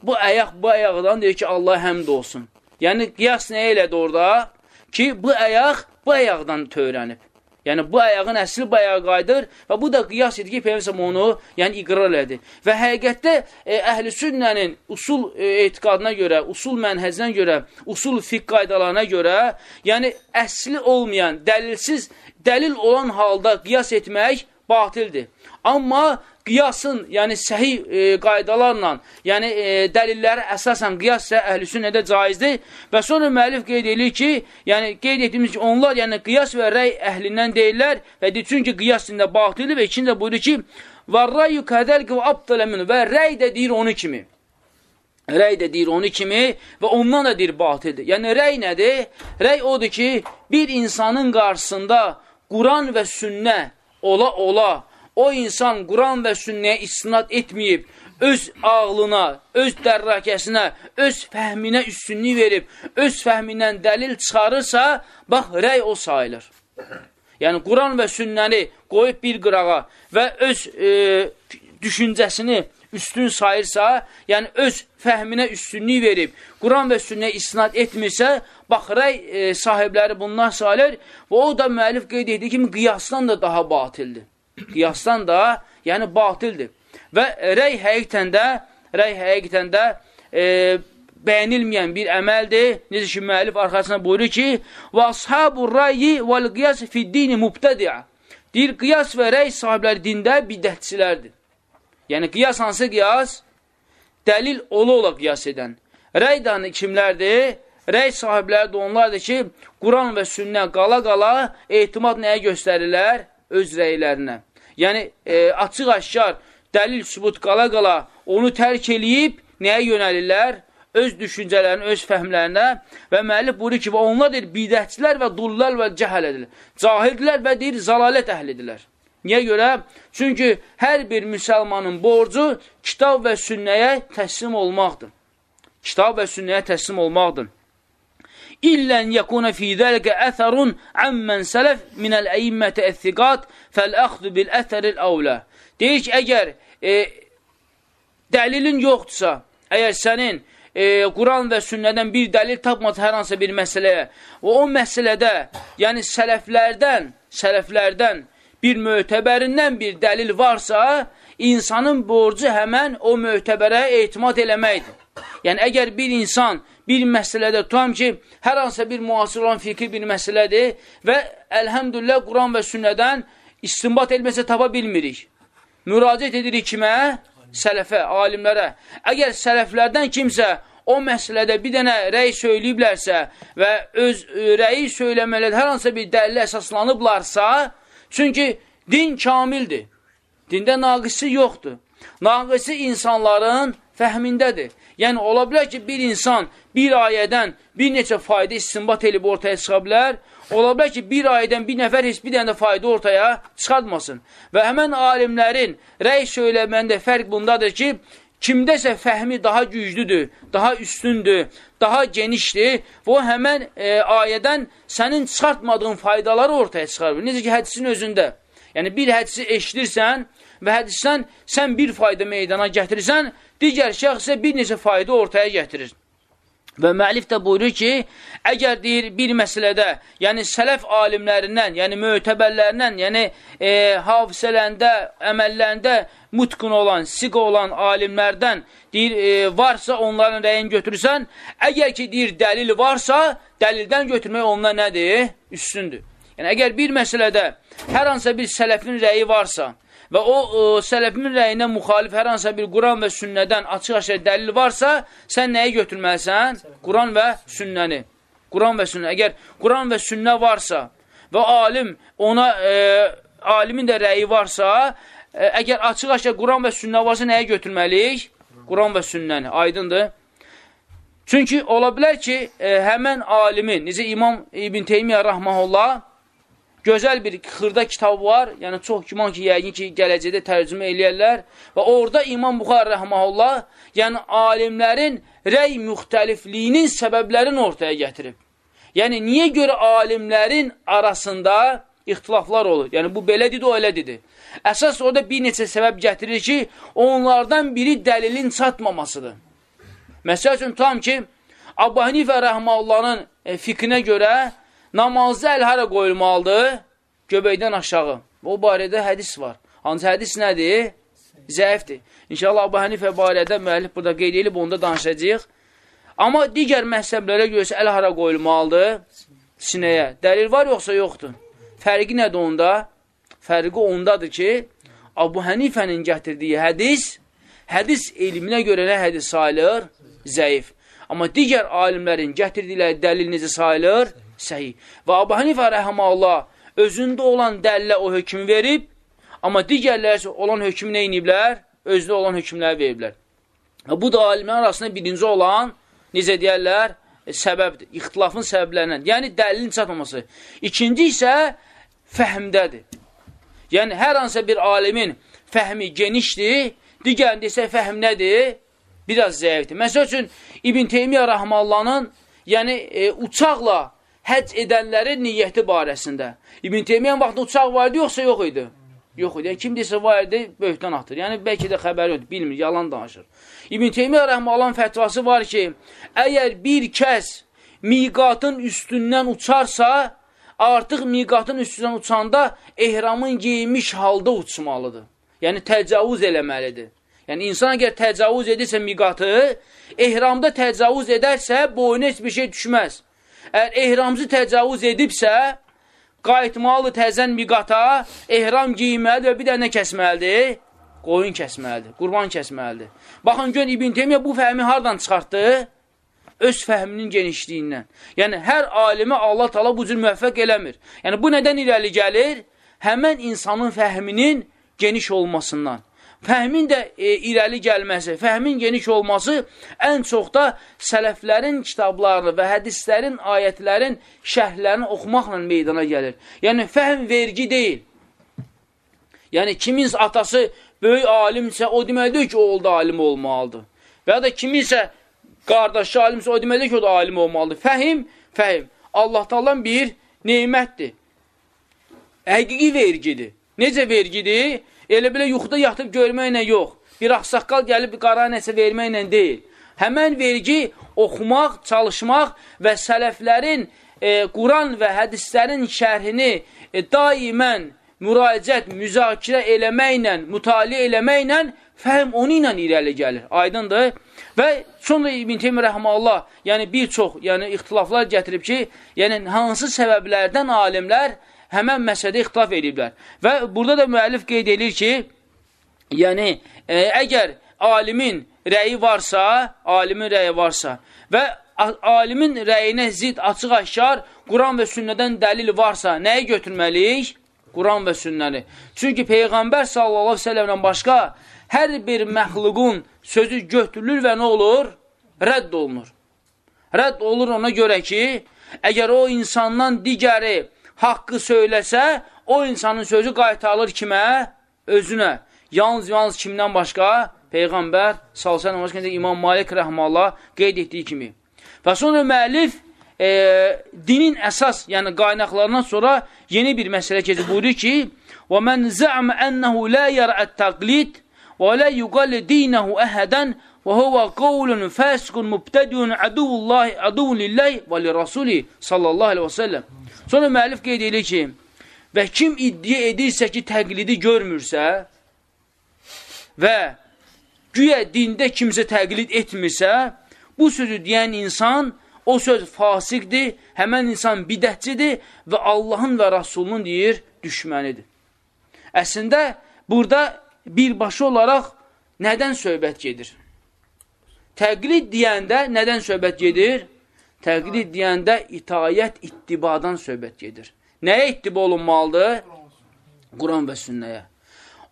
[SPEAKER 1] bu ayaq bu ayaqdan deyir ki, Allah həmd olsun. Yəni qiyas nə elədi orada? Ki, bu ayaq bu ayaqdan tövrənib. Yəni, bu ayağın əsli bu ayağa qayıdır və bu da qiyas edir ki, Peyyəmsəm onu yəni, iqrar elədi. Və həqiqətdə e, əhl-i sünnənin usul e, etiqadına görə, usul mənhəzinə görə, usul fiqh qaydalarına görə, yəni əsli olmayan, dəlilsiz, dəlil olan halda qiyas etmək batildir. Amma qiyasın, yəni səhi e, qaydalarla, yəni e, dəlilləri əsasən qiyas isə əhlüsünnədə caizdir və sonra müəllif qeyd edir ki, yəni qeyd etdiyimiz ki, onlar yəni qiyas və rəy əhlindən deyirlər və deyir, çünki qiyas içində batildir və ikinci də buyurur ki, və rayu kədəl və abdələ minü və rəy də deyir onu kimi. Rəy də deyir onu kimi və ondan da deyir batildir. Yəni rəy nədir? Rəy odur ki, bir insanın qarşısında Quran və sünnə ola-ola o insan Quran və sünnəyə istinad etməyib, öz ağlına, öz dərrakəsinə, öz fəhminə üstünlük verib, öz fəhmindən dəlil çıxarırsa, bax, rəy o sayılır. Yəni, Quran və sünnəni qoyub bir qırağa və öz e, düşüncəsini üstün sayırsa, yəni öz fəhminə üstünlük verib, Quran və sünnəyə istinad etmirsə, bax, rəy e, sahibləri bundan sayılır və o da müəllif qeyd edir ki, qiyasdan da daha batildir qiyasdan da, yəni batildir. Və rəy həqiqətən də, rəy həqiqətən də e, bəyənilməyən bir əməldir. Necə ki, müəllif arxasına buyurur ki, və ashabu rəyi vəl qiyas fiddini mubtədiə. Deyir, qiyas və rəy sahibləri dində bidətçilərdir. Yəni, qiyas hansı qiyas? Dəlil ola ola qiyas edən. Rəy danı kimlərdir? Rəy sahibləri də onlardır ki, Quran və sünnə qala-qala etimad nəyə göstərirlər? öz rəylərinə. Yəni, e, açıq-aşkar, dəlil sübut qala-qala onu tərk eləyib, nəyə yönəlirlər? Öz düşüncələrini, öz fəhmlərinə və müəllif buyurur ki, və onlar deyir, bidətçilər və dullar və cəhəl edilir. Cahildilər və deyir, zalalət əhlidirlər. Niyə görə? Çünki hər bir müsəlmanın borcu kitab və sünnəyə təslim olmaqdır. Kitab və sünnəyə təslim olmaqdır. İllən yəkuna fi zəlikə əsərun əmmən sələf minəl əimmətə əthqat fəl-əxdu bil əsəril əvlə. Deyir ki, əgər e, dəlilin yoxdursa, əgər sənin e, Quran və sünnədən bir dəlil tapmasa hər hansı bir məsələyə və o məsələdə, yəni sələflərdən, sələflərdən bir mötəbərindən bir dəlil varsa, insanın borcu həmən o mötəbərə etimad eləməkdir. Yəni, əgər bir insan bir məsələdə tutam ki, hər hansısa bir müasir olan fikri bir məsələdir və əlhəmdülillah Quran və sünnədən istinbat elməsə tapa bilmirik. Müraciət edirik kimə? Sələfə, alimlərə. Əgər sələflərdən kimsə o məsələdə bir dənə rəy söyləyiblərsə və öz rəyi söyləmələrdə hər hansısa bir dəlil əsaslanıblarsa, çünki din kamildir. Dində naqisi yoxdur. Naqisi insanların fəhmindədir. Yəni, ola bilər ki, bir insan bir ayədən bir neçə fayda istinbat elib ortaya çıxa bilər. Ola bilər ki, bir ayədən bir nəfər heç bir dənə fayda ortaya çıxartmasın. Və həmən alimlərin rəy söyləməndə fərq bundadır ki, kimdəsə fəhmi daha güclüdür, daha üstündür, daha genişdir və o həmən e, ayədən sənin çıxartmadığın faydaları ortaya çıxarır. Necə ki, hədisin özündə. Yəni, bir hədisi eşidirsən və hədisdən sən bir fayda meydana gətirirsən, digər şəxs isə bir neçə fayda ortaya gətirir. Və müəllif də buyurur ki, əgər deyir bir məsələdə, yəni sələf alimlərindən, yəni mötəbərlərindən, yəni e, hafizələndə, əməllərində mutqun olan, siq olan alimlərdən deyir, e, varsa onların rəyini götürürsən, əgər ki, deyir, dəlil varsa, dəlildən götürmək onunla nədir? Üstündür. Yəni, əgər bir məsələdə hər hansısa bir sələfin rəyi varsa, və o, o sələfimin rəyinə müxalif hər hansısa bir Quran və sünnədən açıq-aşıq dəlil varsa, sən nəyi götürməlisən? Quran və sünnəni. Quran və sünnə. Əgər Quran və sünnə varsa və alim ona, e, alimin də rəyi varsa, e, əgər açıq-aşıq Quran və sünnə varsa, nəyə götürməliyik? Quran və sünnəni. Aydındır. Çünki ola bilər ki, e, həmən alimin, necə İmam İbn Teymiyyə Rahmanullah, gözəl bir xırda kitab var, yəni çox güman ki, yəqin ki, gələcəkdə tərcümə eləyərlər və orada İmam Buxar rəhməhullah, yəni alimlərin rəy müxtəlifliyinin səbəblərini ortaya gətirib. Yəni, niyə görə alimlərin arasında ixtilaflar olur? Yəni, bu belədir, o elədir. Əsas orada bir neçə səbəb gətirir ki, onlardan biri dəlilin çatmamasıdır. Məsəl üçün, tam ki, Abba Hanifə rəhməllahın e, fikrinə görə namazı əl hara qoyulmalıdır? Göbəkdən aşağı. O barədə hədis var. Ancaq hədis nədir? Zəifdir. İnşallah Abu Hənifə barədə müəllif burada qeyd edib, onda danışacaq. Amma digər məhzəblərə görsə əl hara qoyulmalıdır? Sinəyə. Dəlil var yoxsa yoxdur? Fərqi nədir onda? Fərqi ondadır ki, Abu Hənifənin gətirdiyi hədis, hədis elminə görə nə hədis sayılır? Zəif. Amma digər alimlərin gətirdikləri dəlil necə sayılır? Səhih. Və Abu Hanifə rəhəmallah özündə olan dəllə o hökmü verib, amma digərlər olan hökmü nə iniblər? Özdə olan hökmləri veriblər. Bu da alimlər arasında birinci olan, necə deyərlər, e, səbəbdir, ixtilafın səbəblərindən. Yəni, dəlilin çatmaması. İkinci isə fəhmdədir. Yəni, hər hansısa bir alimin fəhmi genişdir, digərində isə fəhm nədir? Biraz zəifdir. Məsəl üçün, İbn Teymiyyə Rəhmallahın yəni, e, uçaqla həc edənlərin niyyəti barəsində. İbn Teymiyyən vaxtında uçaq var idi, yoxsa yox idi? Yox idi. Yəni, kim desə var idi, böyükdən atır. Yəni, bəlkə də xəbəri yoxdur, bilmir, yalan danışır. İbn Teymiyyə rəhməlan fətvası var ki, əgər bir kəs miqatın üstündən uçarsa, artıq miqatın üstündən uçanda ehramın geymiş halda uçmalıdır. Yəni, təcavüz eləməlidir. Yəni, insan əgər təcavüz edirsə miqatı, ehramda təcavüz edərsə, boyuna heç bir şey düşməz. Əgər ehramcı təcavüz edibsə, qayıtmalı təzən miqata, ehram giyməlidir və bir dənə kəsməlidir? Qoyun kəsməlidir, qurban kəsməlidir. Baxın, gön İbn Teymiyyə bu fəhmi hardan çıxartdı? Öz fəhminin genişliyindən. Yəni, hər alimi Allah tala bu cür müvəffəq eləmir. Yəni, bu nədən irəli gəlir? Həmən insanın fəhminin geniş olmasından fəhmin də e, irəli gəlməsi, fəhmin geniş olması ən çox da sələflərin kitablarını və hədislərin, ayətlərin şərhlərini oxumaqla meydana gəlir. Yəni, fəhm vergi deyil. Yəni, kimin atası böyük alimsə, o deməkdir ki, o da alim olmalıdır. Və ya da kiminsə qardaşı alimsə, o deməkdir ki, o da alim olmalıdır. Fəhim, fəhim. Allah-Taalan bir neymətdir. Həqiqi vergidir. Necə vergidir? Elə belə yuxuda yatıb görməklə yox. Bir axsaqqal gəlib qara nəsə verməklə deyil. Həmən vergi oxumaq, çalışmaq və sələflərin e, Quran və hədislərin şərhini e, daimən müraciət, müzakirə eləməklə, mütaliə eləməklə fəhm onu ilə irəli gəlir. Aydındır? Və sonra İbn Teymiyyə rəhməllah, yəni bir çox, yəni ixtilaflar gətirib ki, yəni hansı səbəblərdən alimlər həmən məsələdə ixtilaf ediblər. Və burada da müəllif qeyd edir ki, yəni, e, əgər alimin rəyi varsa, alimin rəyi varsa və alimin rəyinə zid açıq-aşkar Quran və sünnədən dəlil varsa, nəyi götürməliyik? Quran və sünnəni. Çünki Peyğəmbər sallallahu aleyhi ve sellemdən başqa hər bir məxluqun sözü götürülür və nə olur? Rədd olunur. Rədd olur ona görə ki, əgər o insandan digəri haqqı söyləsə, o insanın sözü qaytarılır kimə? Özünə. Yalnız, yalnız kimdən başqa? Peyğəmbər salsan namazı İmam Malik rəhmallah qeyd etdiyi kimi. Və sonra müəllif e, dinin əsas, yəni qaynaqlarından sonra yeni bir məsələ keçir. Buyurur ki, وَمَنْ زَعْمَ أَنَّهُ لَا يَرْعَ التَّقْلِدِ وَلَا يُقَلِّ دِينَهُ أَهَدًا Və huvə qovlun fəskun mübtədiyun əduvullahi, əduvun lillahi və li rasuli sallallahu aleyhi və səlləm. Sonra müəllif qeyd edir ki, və kim iddia edirsə ki, təqlidi görmürsə və güya dində kimsə təqlid etmirsə, bu sözü deyən insan, o söz fasiqdir, həmən insan bidətçidir və Allahın və Rasulunun deyir, düşmənidir. Əslində, burada birbaşa olaraq nədən söhbət gedir? Təqlid deyəndə nədən söhbət gedir? Təqlid deyəndə itayət ittibadan söhbət gedir. Nəyə ittiba olunmalıdır? Quran və sünnəyə.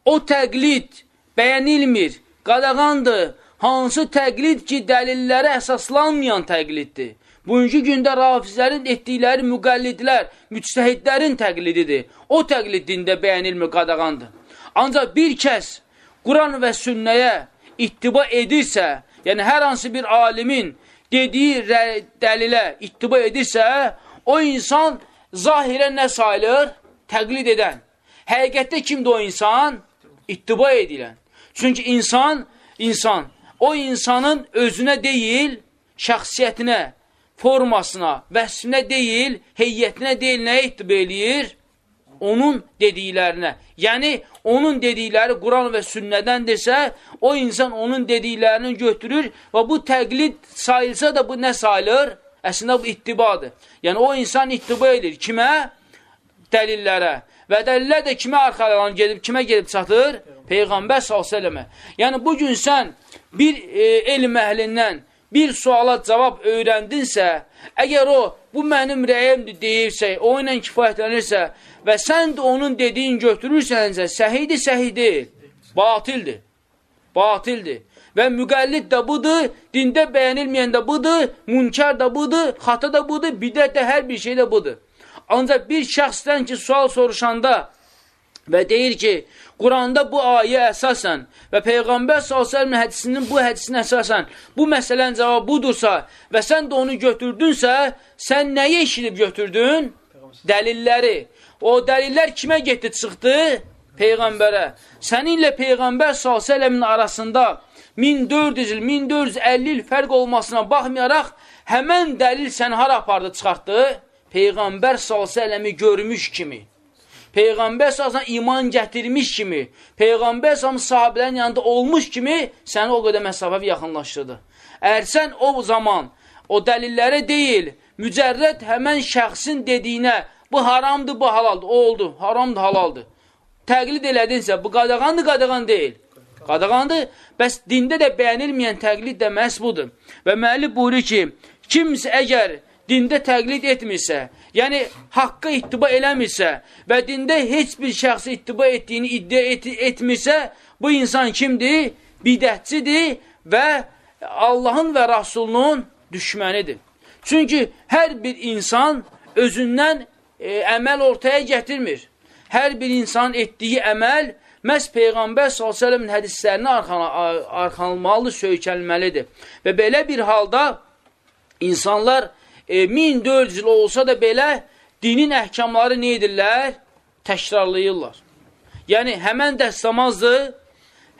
[SPEAKER 1] O təqlid bəyənilmir, qadağandır. Hansı təqlid ki, dəlillərə əsaslanmayan təqliddir. Bugünkü gündə rafizlərin etdikləri müqəllidlər, müctəhidlərin təqlididir. O təqlidində bəyənilmir, qadağandır. Ancaq bir kəs Quran və sünnəyə ittiba edirsə, yəni hər hansı bir alimin dediyi dəlilə ittiba edirsə, o insan zahirən nə sayılır? Təqlid edən. Həqiqətdə kimdir o insan? İttiba edilən. Çünki insan, insan, o insanın özünə deyil, şəxsiyyətinə, formasına, vəsfinə deyil, heyyyətinə deyil, nəyə ittiba eləyir? Onun dediklərinə. Yəni, onun dedikləri Quran və sünnədəndirsə, o insan onun dediklərini götürür və bu təqlid sayılsa da bu nə sayılır? Əslində bu ittibadır. Yəni, o insan ittiba edir. Kimə? Dəlillərə. Və dəlillər də kimə arxalanıb gedib, kimə gedib çatır? Peyğəmbər s.ə.və. Yəni, bugün sən bir e, elm əhlindən bir suala cavab öyrəndinsə, əgər o, bu mənim rəyimdir deyirsə, o ilə kifayətlənirsə və sən də onun dediyin götürürsənsə, səhidir, səhih deyil, batildir, batildir. Və müqəllid də budur, dində bəyənilməyən də budur, münkər də budur, xata da budur, bidət də hər bir şey də budur. Ancaq bir şəxsdən ki, sual soruşanda və deyir ki, Quranda bu ayə əsasən və Peyğəmbər s.ə.v hədisinin bu hədisinə əsasən bu məsələnin cavabı budursa və sən də onu götürdünsə, sən nəyi eşidib götürdün? Dəlilləri. O dəlillər kimə getdi, çıxdı? Peyğəmbərə. Səninlə Peyğəmbər s.ə.v-in arasında 1400 il, 1450 il fərq olmasına baxmayaraq, həmən dəlil səni hara apardı, çıxartdı? Peyğəmbər s.ə.v-i görmüş kimi. Peyğəmbər salsan iman gətirmiş kimi, Peyğəmbər salsan sahabələrin yanında olmuş kimi səni o qədər məsafəvi yaxınlaşdırdı. Əgər sən o zaman o dəlillərə deyil, mücərrəd həmən şəxsin dediyinə bu haramdır, bu halaldır, o oldu, haramdır, halaldır. Təqlid elədinsə, bu qadağandır, qadağan deyil. Qadağandır, bəs dində də bəyənilməyən təqlid də məhz budur. Və müəllif buyurur ki, kimsə əgər dində təqlid etmirsə, yəni haqqa ittiba eləmirsə və dində heç bir şəxsi ittiba etdiyini iddia et etmirsə, bu insan kimdir? Bidətçidir və Allahın və Rasulunun düşmənidir. Çünki hər bir insan özündən e, əməl ortaya gətirmir. Hər bir insan etdiyi əməl məhz Peyğəmbər s.ə.v-in hədislərinə arxanılmalıdır, söykəlməlidir. Və belə bir halda insanlar e, 1400 il olsa da belə dinin əhkamları nə edirlər? Təkrarlayırlar. Yəni, həmən dəstəmazdır,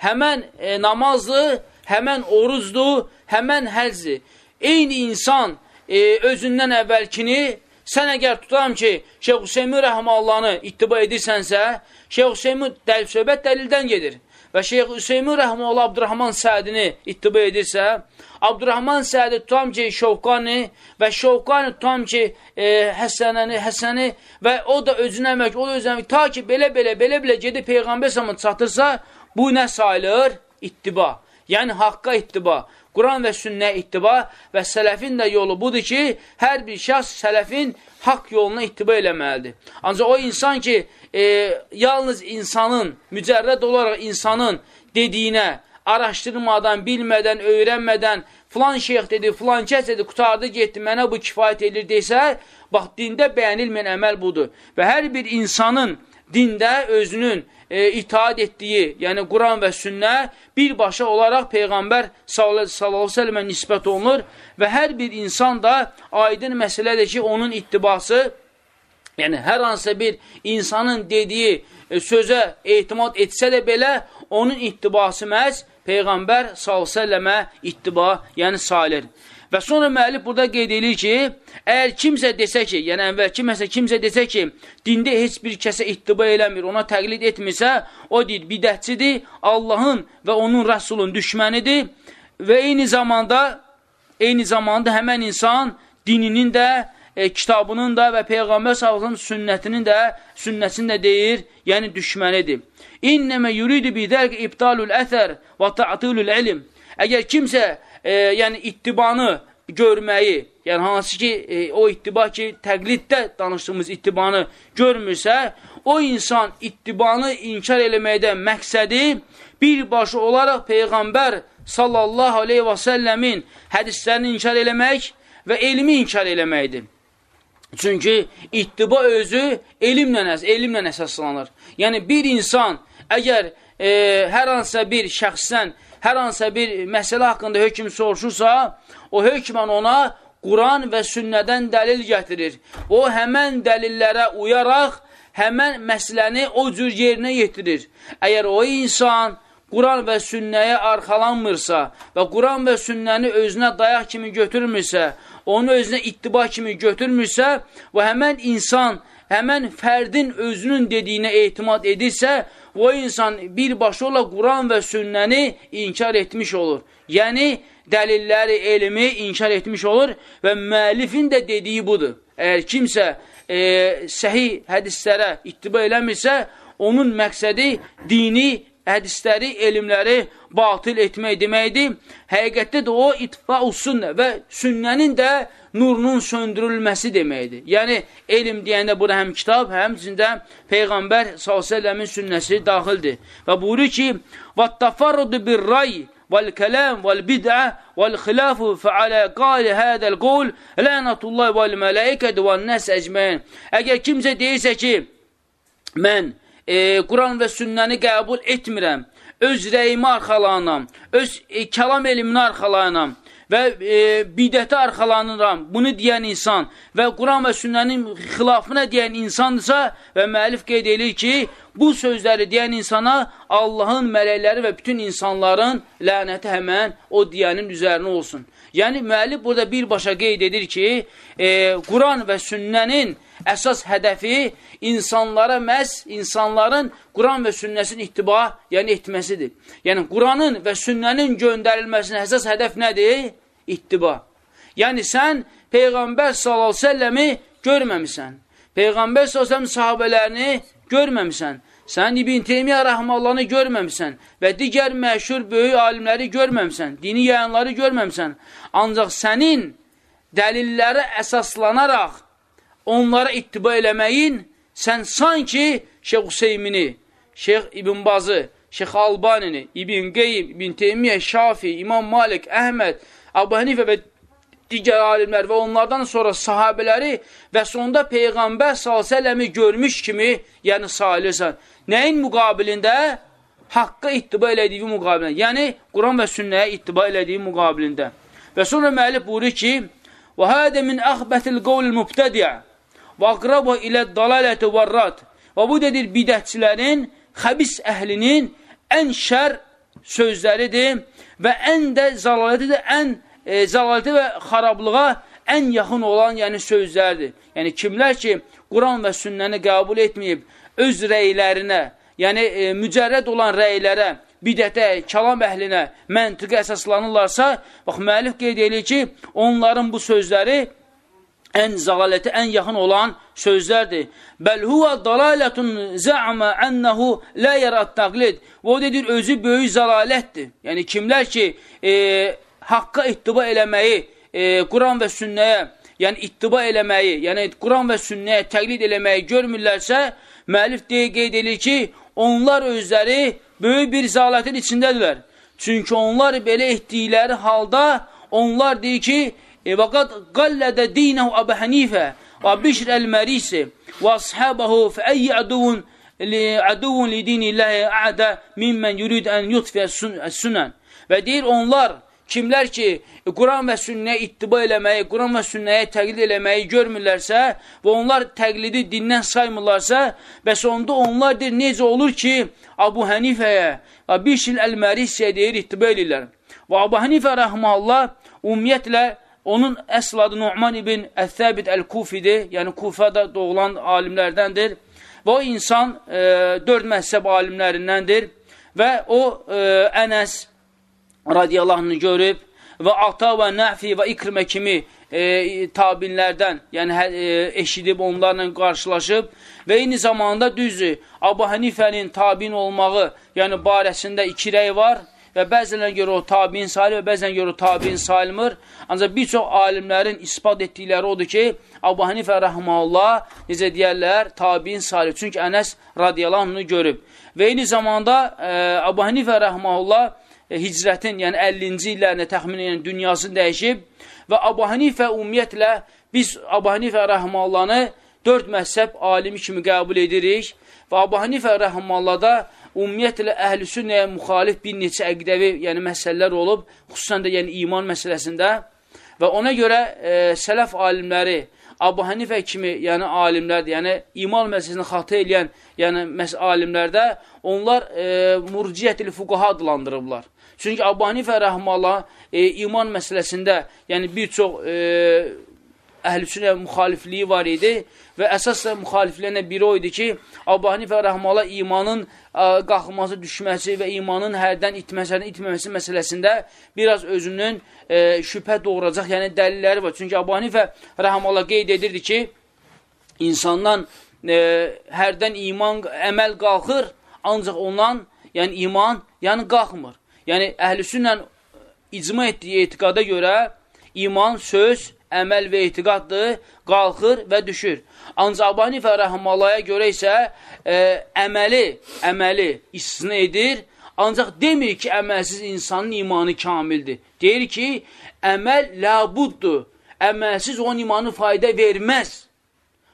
[SPEAKER 1] həmən e, namazdır, həmən orucdur, həmən həzdir. Eyni insan e, özündən əvvəlkini sən əgər tutam ki, Şeyh Hüseymi Rəhmallahını ittiba edirsənsə, Şeyh Hüseymi dəl söhbət dəlildən gedir və Şeyh Hüseymi Rəhməllah Abdurrahman Sədini ittiba edirsə, Abdurrahman Sədi tutam ki, Şovqani və Şovqani tutam ki, e, Həsənəni, Həsəni və o da özünə əmək, o da özünə əmək, ta ki, belə-belə, belə-belə gedib Peyğəmbər samın çatırsa, bu nə sayılır? İttiba. Yəni, haqqa ittiba. Quran və sünnə ittiba və sələfin də yolu budur ki, hər bir şəxs sələfin haqq yoluna ittiba eləməlidir. Ancaq o insan ki, e, yalnız insanın, mücərrəd olaraq insanın dediyinə, araşdırmadan, bilmədən, öyrənmədən, filan şeyx dedi, filan kəs dedi, qutardı, getdi, mənə bu kifayət edir desə, bax, dində bəyənilməyən əməl budur. Və hər bir insanın dində özünün e, itaat etdiyi, yəni Quran və sünnə birbaşa olaraq Peyğəmbər sallallahu sələmə nisbət olunur və hər bir insan da aydın məsələdir ki, onun ittibası, yəni hər hansısa bir insanın dediyi e, sözə etimad etsə də belə, onun ittibası məhz Peyğəmbər sələmə ittiba, yəni salir. Və sonra müəllif burada qeyd edir ki, əgər kimsə desə ki, yəni əvvəlki məsələ kimsə desə ki, dində heç bir kəsə ittiba eləmir, ona təqlid etmirsə, o deyir, bidətçidir, Allahın və onun rəsulun düşmənidir və eyni zamanda, eyni zamanda həmən insan dininin də, e, kitabının da və Peyğəmbər sallallahu sünnətinin də, sünnəsini də deyir, yəni düşmənidir. İnnəmə yuridu bidərq ibtalul əsər və ta'tilul ilm. Əgər kimsə e, yəni ittibanı görməyi, yəni hansı ki, e, o ittiba ki, təqliddə danışdığımız ittibanı görmürsə, o insan ittibanı inkar eləməkdə məqsədi birbaşa olaraq Peyğəmbər sallallahu aleyhi və səlləmin hədislərini inkar eləmək və elmi inkar eləməkdir. Çünki ittiba özü elmlə, elmlə əsaslanır. Yəni, bir insan əgər e, hər hansısa bir şəxsdən hər hansısa bir məsələ haqqında hökm soruşursa, o hökmən ona Quran və sünnədən dəlil gətirir. O, həmən dəlillərə uyaraq, həmən məsləni o cür yerinə yetirir. Əgər o insan Quran və sünnəyə arxalanmırsa və Quran və sünnəni özünə dayaq kimi götürmürsə, onu özünə ittiba kimi götürmürsə və həmən insan, həmən fərdin özünün dediyinə etimad edirsə, o insan birbaşa ola Quran və sünnəni inkar etmiş olur. Yəni, dəlilləri, elmi inkar etmiş olur və müəllifin də dediyi budur. Əgər kimsə e, səhi hədislərə ittiba eləmirsə, onun məqsədi dini hədisləri, elmləri batil etmək deməkdir. Həqiqətdə də o itfa sünnə və sünnənin də nurunun söndürülməsi deməkdir. Yəni, elm deyəndə bura həm kitab, həmçində Peyğəmbər s.ə.v-in sünnəsi daxildir. Və buyurur ki, وَالتَّفَرُدُ بِالرَّيِ والكلام والبدعة والخلاف فعلى قال هذا القول لعنة الله والملائكة والناس ecmaîn. Əgər kimsə deyirsə ki, mən e, Quran və sünnəni qəbul etmirəm, öz rəyimi arxalanam, öz e, kəlam elmini arxalanam və e, bidəti arxalanıram, bunu deyən insan və Quran və sünnənin xilafına deyən insandırsa və müəllif qeyd edir ki, bu sözləri deyən insana Allahın mələkləri və bütün insanların lənəti həmən o deyənin üzərinə olsun. Yəni, müəllif burada birbaşa qeyd edir ki, e, Quran və sünnənin əsas hədəfi insanlara məhz insanların Quran və sünnəsin ittiba, yəni etməsidir. Yəni, Quranın və sünnənin göndərilməsinə əsas hədəf nədir? İttiba. Yəni, sən Peyğəmbər s.ə.v-i görməmisən. Peyğəmbər s.ə.v sahabələrini görməmisən. Sən İbn Teymiyyə rəhməllanı görməmisən və digər məşhur böyük alimləri görməmisən, dini yayınları görməmisən. Ancaq sənin dəlillərə əsaslanaraq onlara ittiba eləməyin, sən sanki Şeyh Hüseymini, Şeyh İbn Bazı, Şeyh Albanini, İbn Qeym, İbn Teymiyyə, Şafi, İmam Malik, Əhməd, Abu Hənifə və digər alimlər və onlardan sonra sahabələri və sonda Peyğəmbər s.ə.v-i görmüş kimi, yəni salirsən. Nəyin müqabilində? Haqqa ittiba elədiyi müqabilində. Yəni, Quran və sünnəyə ittiba elədiyi müqabilində. Və sonra müəllif buyurur ki, وَهَذَا مِنْ أَخْبَثِ الْقَوْلِ الْمُبْتَدِعَ və aqraba ilə dalaləti varrat. Və bu dedir bidətçilərin, xəbis əhlinin ən şər sözləridir və ən də zalalətidir, ən e, zalaləti və xarablığa ən yaxın olan yəni sözlərdir. Yəni kimlər ki, Quran və sünnəni qəbul etməyib, öz rəylərinə, yəni e, mücərrəd olan rəylərə, bidətə, kəlam əhlinə, məntiqə əsaslanırlarsa, bax, müəllif qeyd edir ki, onların bu sözləri ən zalalətə ən yaxın olan sözlərdir. Bəl huvə dalalətun zə'mə ənəhu lə yərət təqlid. Və o dedir, özü böyük zalalətdir. Yəni, kimlər ki, e, haqqa ittiba eləməyi, e, Quran və sünnəyə, yəni ittiba eləməyi, yəni Quran və sünnəyə təqlid eləməyi görmürlərsə, müəllif deyə qeyd edir ki, onlar özləri böyük bir zalətin içindədirlər. Çünki onlar belə etdikləri halda, onlar deyir ki, E, və qad qallədə dinəhu Əbu Hənifə və Bişr əl-Mərisi və əshabəhu fə əyyə əduvun əduvun li dinillahi ədə mimmən yurid ən yutfiyə sünən. Və deyir, onlar Kimlər ki, Quran və sünnəyə ittiba eləməyi, Quran və sünnəyə təqlid eləməyi görmürlərsə və onlar təqlidi dindən saymırlarsa, bəs onda onlar deyir, necə olur ki, Abu Hənifəyə və bir şil əl-mərisiyə deyir, ittiba edirlər. Və Abu Hənifə rəhməllah ümumiyyətlə onun əsl adı Nu'man ibn Əthəbid Əl-Kufidir, yəni Kufada doğulan alimlərdəndir. Və o insan e, dörd məhzəb alimlərindəndir və o e, Ənəs radiyallahu anh görüb və Ata və Nəfi və İkrimə kimi e, tabinlərdən, yəni hə, e, eşidib onlarla qarşılaşıb və eyni zamanda düzdür, Abu Hənifənin tabin olmağı, yəni barəsində iki rəy var və bəzənə görə o tabin salir və bəzənə görə o tabin salmır. Ancaq bir çox alimlərin ispat etdikləri odur ki, Abu Hənifə rəhməllah, necə deyərlər, tabin salir. Çünki Ənəs radiyallahu anh görüb. Və eyni zamanda e, Abu Hənifə rəhməllah e, hicrətin, yəni 50-ci illərində təxminən yəni, dünyasını dəyişib və Abu Hanifə ümumiyyətlə biz Abu Hanifə rəhmallanı dörd məhzəb alimi kimi qəbul edirik və Abu Hanifə rəhmallada ümumiyyətlə əhl-i sünnəyə müxalif bir neçə əqdəvi yəni məsələlər olub, xüsusən də yəni iman məsələsində və ona görə e, sələf alimləri Abu Hanifə kimi yəni alimlərdir, yəni iman məsələsini xatı eləyən yəni məs alimlərdə onlar e, murciyyətli fuqaha adlandırıblar. Çünki Abu Hanifə rəhməllah e, iman məsələsində yəni bir çox e, əhlüsünə müxalifliyi var idi və əsas da müxaliflərlə biri o idi ki, Abu Hanifə rəhməllah imanın ə, qalxması, düşməsi və imanın hərdən itməsi, itməməsi məsələsində biraz özünün e, şübhə doğuracaq, yəni dəlilləri var. Çünki Abu Hanifə rəhməllah qeyd edirdi ki, insandan e, hərdən iman, əməl qalxır, ancaq ondan, yəni iman, yəni qalxmır. Yəni, əhlüsünlə icma etdiyi etiqada görə iman, söz, əməl və etiqaddır, qalxır və düşür. Ancaq Abu Hanifə rəhməlaya görə isə e, əməli, əməli istisna edir, ancaq demir ki, əməlsiz insanın imanı kamildir. Deyir ki, əməl ləbuddur, əməlsiz onun imanı fayda verməz.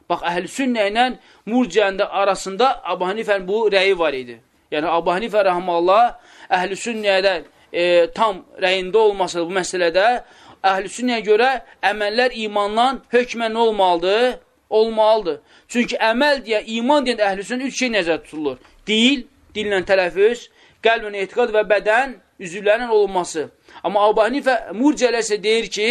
[SPEAKER 1] Bax, əhl-i sünnə ilə murciyəndə arasında Abu Hanifənin bu rəyi var idi. Yəni, Abu Hanifə rəhməllah əhl-i sünnədə e, tam rəyində olmasa bu məsələdə, əhl-i sünnəyə görə əməllər imandan hökmən olmalıdır? Olmalıdır. Çünki əməl deyə, iman deyən əhl-i sünnə üç şey nəzər tutulur. Dil, dillə tələfüz, qəlblə etiqad və bədən üzvlərinin olunması. Amma Abu Hanifə murcələsə deyir ki,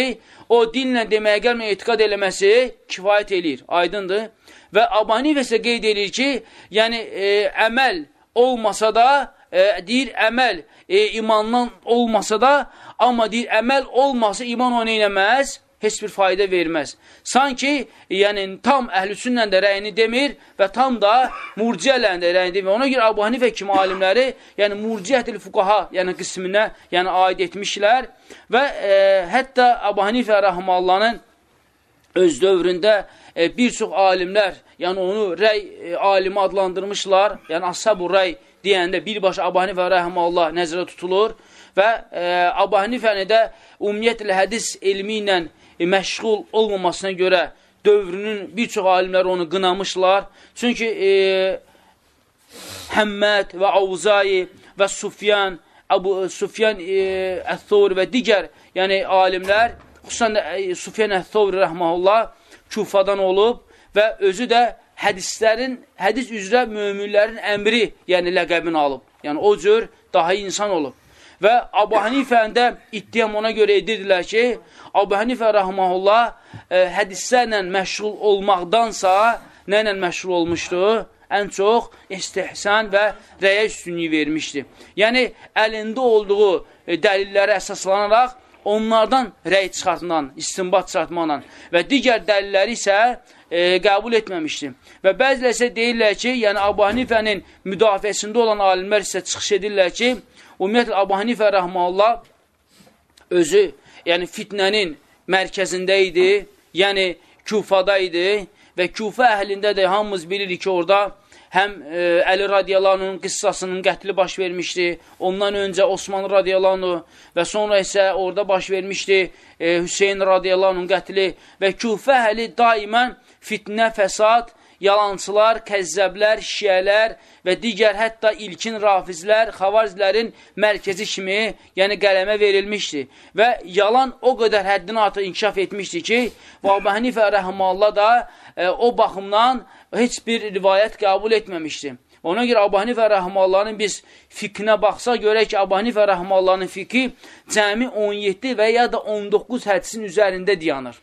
[SPEAKER 1] o dinlə deməyə gəlmə etiqad eləməsi kifayət eləyir, aydındır. Və Abu Hanifə isə qeyd edir ki, yəni e, əməl olmasa da e, deyir əməl e, imandan olmasa da, amma deyir əməl olmasa iman onu eləməz, heç bir fayda verməz. Sanki, yəni tam əhlüsünlə də rəyini demir və tam da murciyələ də rəyini demir. Ona görə Abu Hanifə kimi alimləri, yəni murciyyətil fuqaha, yəni qisminə yəni aid etmişlər və e, hətta Abu Hanifə rəhməllanın öz dövründə e, bir çox alimlər, yəni onu rəy e, alimi adlandırmışlar, yəni ashab-ı rəy deyəndə birbaşa Abu Hanifə rəhməllah nəzərə tutulur və e, Abu Hanifəni də ümumiyyətlə hədis elmi ilə e, məşğul olmamasına görə dövrünün bir çox alimlər onu qınamışlar. Çünki e, Həmməd və Avzayi və Sufyan, Abu Sufyan e, Əth-Thur və digər yəni alimlər, xüsusən e, Sufyan Əth-Thur rəhməhullah Kufadan olub və özü də hədislərin, hədis üzrə möminlərin əmri, yəni ləqəbini alıb. Yəni o cür daha insan olub. Və Abu Hanifəndə ittiham ona görə edirdilər ki, Abu Hanifə rəhməhullah e, hədislərlə məşğul olmaqdansa nə ilə məşğul olmuşdu? Ən çox istihsan və rəyə üstünlüyü vermişdi. Yəni, əlində olduğu e, dəlillərə əsaslanaraq onlardan rəy çıxartmaqla, istinbat çıxartmaqla və digər dəlilləri isə e, qəbul etməmişdi. Və bəzilə isə deyirlər ki, yəni Abu Hanifənin müdafiəsində olan alimlər isə çıxış edirlər ki, ümumiyyətlə Abu Hanifə rəhməllah özü, yəni fitnənin mərkəzində idi, yəni Kufada idi və Kufə əhlində də hamımız bilirik ki, orada həm e, Əli radiyalanın qıssasının qətli baş vermişdi, ondan öncə Osman radiyalanı və sonra isə orada baş vermişdi e, Hüseyin radiyalanın qətli və Kufə əhli daimən fitnə, fəsad, yalançılar, kəzzəblər, şiyələr və digər hətta ilkin rafizlər, xavarizlərin mərkəzi kimi, yəni qələmə verilmişdi. Və yalan o qədər həddini artıq inkişaf etmişdi ki, Vahbə Hənifə rəhməllah da e, o baxımdan heç bir rivayət qəbul etməmişdi. Ona görə Əbu Hanifə rəhməllərin biz fikrinə baxsa görək ki, Əbu Hanifə rəhməllərin fikri cəmi 17 və ya da 19 hədisin üzərində dayanır.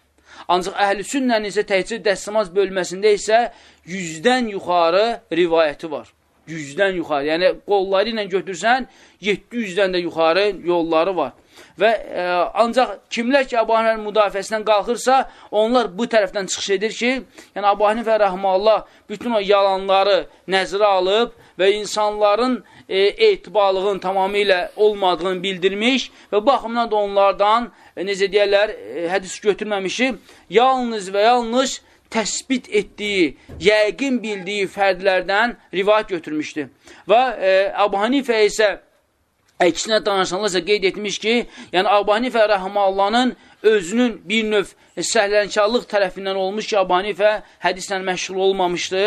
[SPEAKER 1] Ancaq əhl-i sünnənin isə təhcir dəstəmaz bölməsində isə 100-dən yuxarı rivayəti var. 100-dən yuxarı. Yəni, qolları ilə götürsən, 700-dən də yuxarı yolları var. Və e, ancaq kimlər ki, Əbu Hanifənin müdafiəsindən qalxırsa, onlar bu tərəfdən çıxış edir ki, yəni Əbu Hanifə rəhməllah bütün o yalanları nəzrə alıb və insanların e, etibarlığın tamamilə olmadığını bildirmiş və baxımdan da onlardan, e, necə deyərlər, e, hədis götürməmişi, yalnız və yalnız təsbit etdiyi, yəqin bildiyi fərdlərdən rivayət götürmüşdür. Və e, Əbu Hanifə isə Əksinə danışanlarsa qeyd etmiş ki, yəni Abu Hanifə Rəhmallahın özünün bir növ səhlənkarlıq tərəfindən olmuş ki, Abu Hanifə hədislə məşğul olmamışdı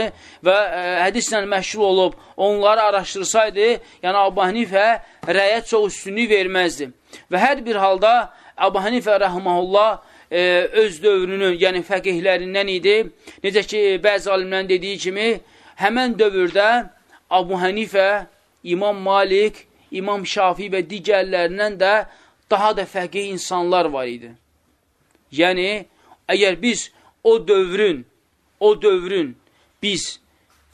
[SPEAKER 1] və ə, e, hədislə məşğul olub onları araşdırsaydı, yəni Abu Hanifə rəyə çox üstünlüyü verməzdi. Və hər bir halda Abu Hanifə Rəhməllah e, öz dövrünün, yəni fəqihlərindən idi. Necə ki, bəzi alimlərin dediyi kimi, həmən dövrdə Abu Hanifə, İmam Malik, İmam Şafi və digərlərindən də daha da fəqih insanlar var idi. Yəni, əgər biz o dövrün, o dövrün biz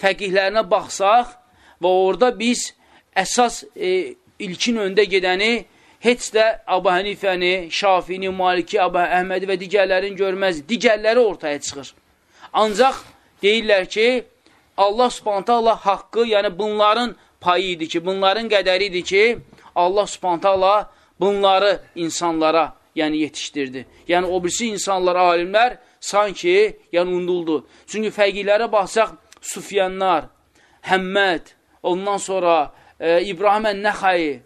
[SPEAKER 1] fəqihlərinə baxsaq və orada biz əsas e, ilkin öndə gedəni heç də Abu Hənifəni, Şafini, Maliki, Abu Əhmədi və digərlərini görməz. Digərləri ortaya çıxır. Ancaq deyirlər ki, Allah subhanətə Allah haqqı, yəni bunların payı idi ki, bunların qədəri idi ki, Allah subhantala bunları insanlara yəni yetişdirdi. Yəni o birisi insanlar, alimlər sanki yəni unduldu. Çünki fəqihlərə baxsaq, Sufyanlar, Həmməd, ondan sonra e, İbrahim Ən-Nəxayi,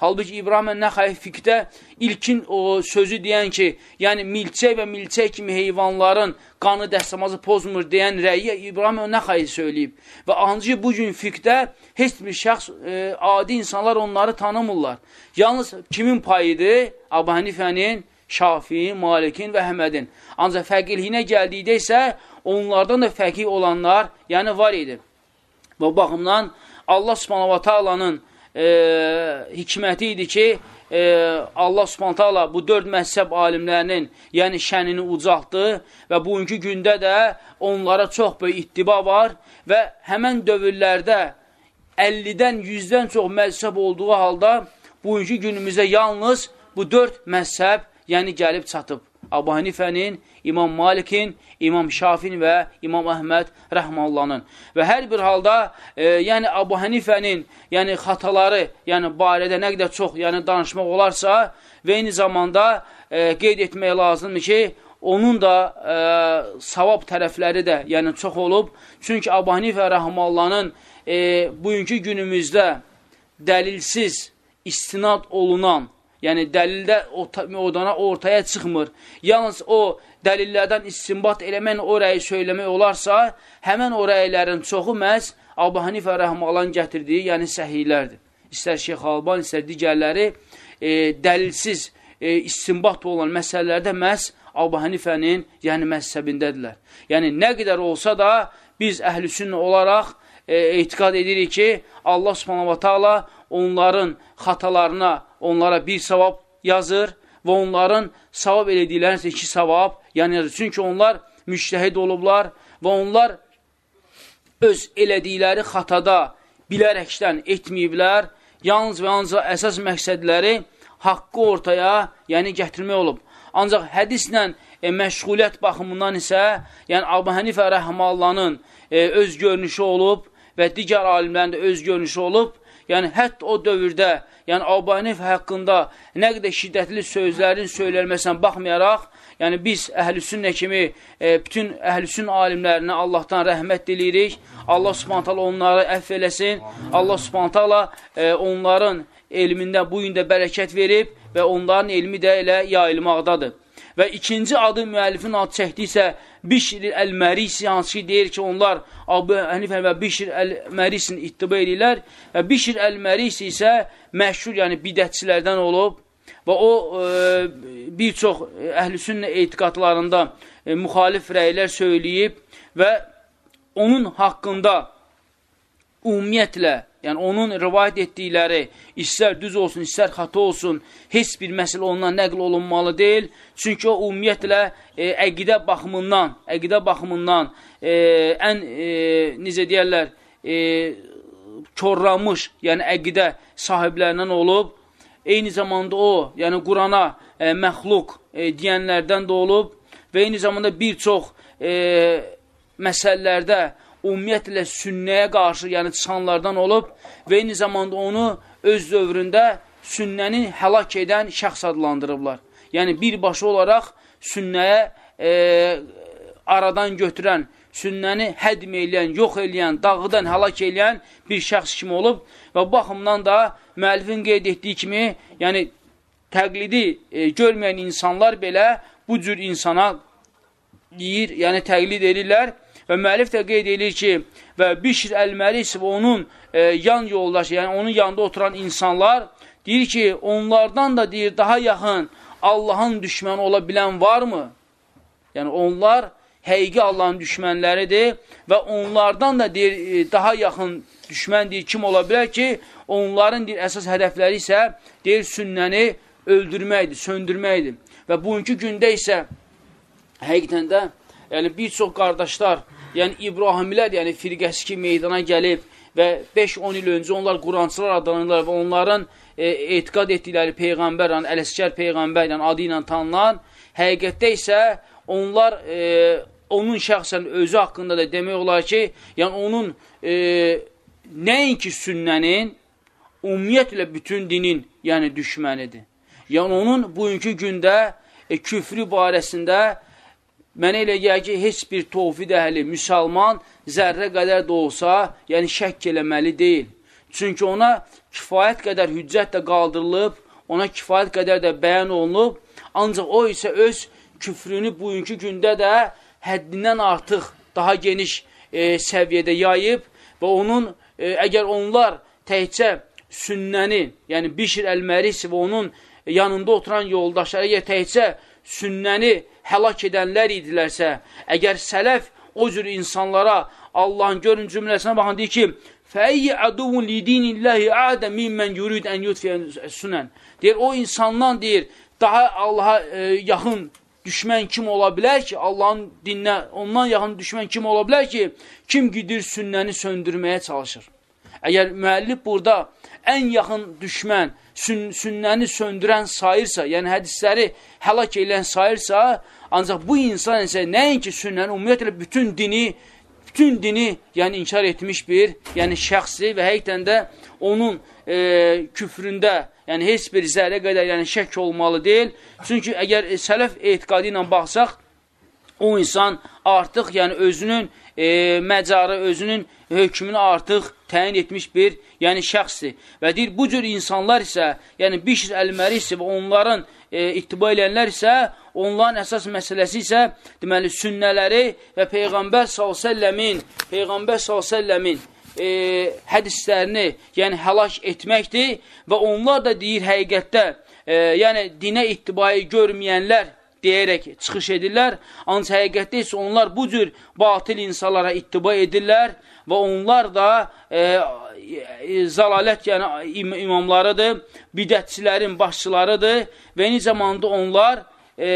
[SPEAKER 1] Halbuki İbrahim Nəxəy fiqdə ilkin o sözü deyən ki, yəni milçək və milçək kimi heyvanların qanı dəstəmazı pozmur deyən rəyi İbrahim Nəxəy söyləyib. Və ancaq bugün fiqdə heç bir şəxs, e, adi insanlar onları tanımırlar. Yalnız kimin payıdır? Abu Hanifənin, Şafiin, Malikin və Həmədin. Ancaq fəqilhinə gəldikdə isə onlardan da fəqih olanlar yəni var idi. Və baxımdan Allah subhanahu wa ta'alanın e, hikməti idi ki, e, Allah subhantala bu dörd məhzəb alimlərinin, yəni şənini ucaltdı və bugünkü gündə də onlara çox böyük ittiba var və həmən dövrlərdə 50-dən 100-dən çox məzhəb olduğu halda bugünkü günümüzdə yalnız bu dörd məzhəb yəni gəlib çatıb. Abu Hanifənin, İmam Malikin, İmam Şafin və İmam Əhməd rəhmallahının. Və hər bir halda, e, yəni Abu Hanifənin, yəni xataları, yəni barədə nə qədər çox, yəni danışmaq olarsa və eyni zamanda e, qeyd etmək lazımdır ki, onun da e, savab tərəfləri də yəni çox olub. Çünki Abu Hanifə rəhmallahının e, bugünkü günümüzdə dəlilsiz istinad olunan Yəni, dəlildə odana ortaya çıxmır. Yalnız o dəlillərdən istinbat eləmən o rəyi söyləmək olarsa, həmən o rəylərin çoxu məhz Abu Hanifə rəhmalan gətirdiyi, yəni səhiylərdir. İstər Şeyx Alban, istər digərləri e, dəlilsiz e, istinbat olan məsələlərdə məhz Abu Hanifənin, yəni məzhəbindədirlər. Yəni, nə qədər olsa da biz əhlüsünlə olaraq e, etiqad edirik ki, Allah subhanahu wa ta'ala onların xatalarına onlara bir savab yazır və onların savab elədiklərinə iki savab yəni. Çünki onlar müştəhid olublar və onlar öz elədikləri xatada bilərəkdən etməyiblər. Yalnız və yalnız əsas məqsədləri haqqı ortaya, yəni gətirmək olub. Ancaq hədislə e, məşğuliyyət baxımından isə, yəni Abu Hənifə Rəhmallanın e, öz görünüşü olub və digər alimlərin də öz görünüşü olub yəni hətta o dövrdə, yəni Abanif haqqında nə qədər şiddətli sözlərin söylənməsinə baxmayaraq, yəni biz əhlüsünnə kimi e, bütün əhlüsün alimlərinə Allahdan rəhmət diliyirik. Allah subhantala onları əff eləsin. Allah subhantala e, onların elmində bu gün də bərəkət verib və onların elmi də elə yayılmaqdadır. Və ikinci adı müəllifin adı çəkdiysə Bişr əl-Mərisi, hansı ki deyir ki, onlar Abu Hənifə və Bişr əl-Mərisin ittiba edirlər və Bişr əl-Mərisi isə məşhur, yəni bidətçilərdən olub və o e, bir çox əhl-i sünnə etiqatlarında e, müxalif rəylər söyləyib və onun haqqında ümumiyyətlə yəni onun rivayət etdikləri istər düz olsun, istər xata olsun, heç bir məsələ ondan nəql olunmalı deyil. Çünki o ümumiyyətlə e, əqidə baxımından, əqidə baxımından e, ən, e, necə deyərlər, e, korlanmış, yəni əqidə sahiblərindən olub. Eyni zamanda o, yəni Qurana e, məxluq e, deyənlərdən də olub və eyni zamanda bir çox e, məsələlərdə ümumiyyətlə sünnəyə qarşı, yəni çıxanlardan olub və eyni zamanda onu öz dövründə sünnəni həlak edən şəxs adlandırıblar. Yəni, birbaşa olaraq sünnəyə e, aradan götürən, sünnəni hədm eləyən, yox eləyən, dağıdan, həlak eləyən bir şəxs kimi olub və bu baxımdan da müəllifin qeyd etdiyi kimi, yəni təqlidi e, görməyən insanlar belə bu cür insana deyir, yəni təqlid edirlər Və müəllif də qeyd edir ki, və Bişr Əl-Məris və onun e, yan yoldaşı, yəni onun yanında oturan insanlar deyir ki, onlardan da deyir, daha yaxın Allahın düşməni ola bilən varmı? Yəni onlar həqiqi Allahın düşmənləridir və onlardan da deyir, e, daha yaxın düşmən deyir, kim ola bilər ki, onların deyir, əsas hədəfləri isə deyir, sünnəni öldürməkdir, söndürməkdir. Və bugünkü gündə isə həqiqətən də yəni bir çox qardaşlar yəni İbrahimlər, yəni firqəsi ki, meydana gəlib və 5-10 il öncə onlar Qurançılar adlanırlar və onların e, etiqad etdikləri Peyğəmbər, yəni Ələskər Peyğəmbər yəni adı ilə tanınan, həqiqətdə isə onlar e, onun şəxsən özü haqqında da demək olar ki, yəni onun e, nəinki sünnənin, ümumiyyətlə bütün dinin yəni düşmənidir. Yəni onun bugünkü gündə e, küfrü barəsində Mənə elə gəlir ki, heç bir tovfid əhli, müsəlman zərrə qədər də olsa, yəni şəkk eləməli deyil. Çünki ona kifayət qədər hüccət də qaldırılıb, ona kifayət qədər də bəyan olunub, ancaq o isə öz küfrünü bugünkü gündə də həddindən artıq daha geniş e, səviyyədə yayıb və onun, e, əgər onlar təhcə sünnəni, yəni Bişir Əl-Mərisi və onun yanında oturan yoldaşları, əgər təhcə sünnəni həlak edənlər idilərsə, əgər sələf o cür insanlara Allahın görün cümləsinə baxın, deyir ki, Fəyyə əduvun lidinillahi ədə mimmən yurid ən yudfiyən sünən. Deyir, o insandan deyir, daha Allaha e, yaxın düşmən kim ola bilər ki, Allahın dininə ondan yaxın düşmən kim ola bilər ki, kim gidir sünnəni söndürməyə çalışır. Əgər müəllif burada ən yaxın düşmən, sün sünnəni söndürən sayırsa, yəni hədisləri həlak edən sayırsa, ancaq bu insan isə nəinki sünnəni, ümumiyyətlə bütün dini, bütün dini yəni inkar etmiş bir yəni şəxsi və həqiqdən də onun e, küfründə yəni heç bir zərrə qədər yəni şək olmalı deyil. Çünki əgər sələf etiqadı ilə baxsaq, o insan artıq yəni özünün e, məcarı, özünün hökmünü artıq təyin etmiş bir yəni şəxsdir. Və deyir, bu cür insanlar isə, yəni Bişr Əl-Mərisi və onların e, ittiba eləyənlər isə, onların əsas məsələsi isə, deməli, sünnələri və Peyğəmbər s.ə.v-in Peyğəmbər s.ə.v-in e, hədislərini, yəni həlak etməkdir və onlar da deyir həqiqətdə, e, yəni dinə ittibayı görməyənlər deyərək çıxış edirlər. Ancaq həqiqətdə isə onlar bu cür batil insanlara ittiba edirlər və onlar da e, e, zalalət yəni im imamlarıdır, bidətçilərin başçılarıdır və eyni zamanda onlar e,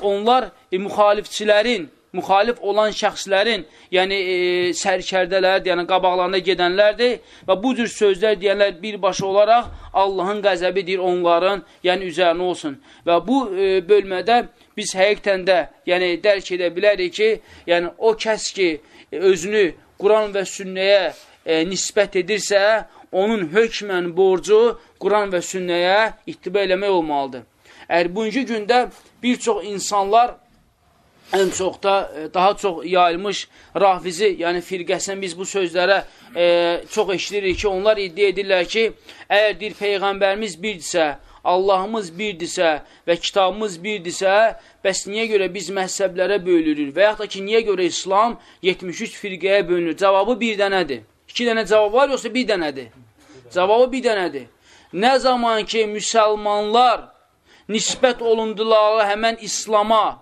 [SPEAKER 1] onlar e, müxalifçilərin müxalif olan şəxslərin, yəni e, sərkərdələr, yəni qabaqlarına gedənlərdir və bu cür sözlər deyənlər birbaşa olaraq Allahın qəzəbidir onların, yəni üzərinə olsun. Və bu e, bölmədə biz həqiqətən də yəni dərk edə bilərik ki, yəni o kəs ki, özünü Quran və sünnəyə e, nisbət edirsə, onun hökmən borcu Quran və sünnəyə ittiba eləmək olmalıdır. Əgər bugünkü gündə bir çox insanlar ən çox da e, daha çox yayılmış rafizi, yəni firqəsindən biz bu sözlərə e, çox eşidirik ki, onlar iddia edirlər ki, əgər deyir Peyğəmbərimiz birdirsə, Allahımız birdirsə və kitabımız birdirsə, bəs niyə görə biz məhzəblərə bölürük və yaxud da ki, niyə görə İslam 73 firqəyə bölünür? Cavabı bir dənədir. İki dənə cavab var, yoxsa bir dənədir? Cavabı bir dənədir. Nə zaman ki, müsəlmanlar nisbət olundular həmən İslama,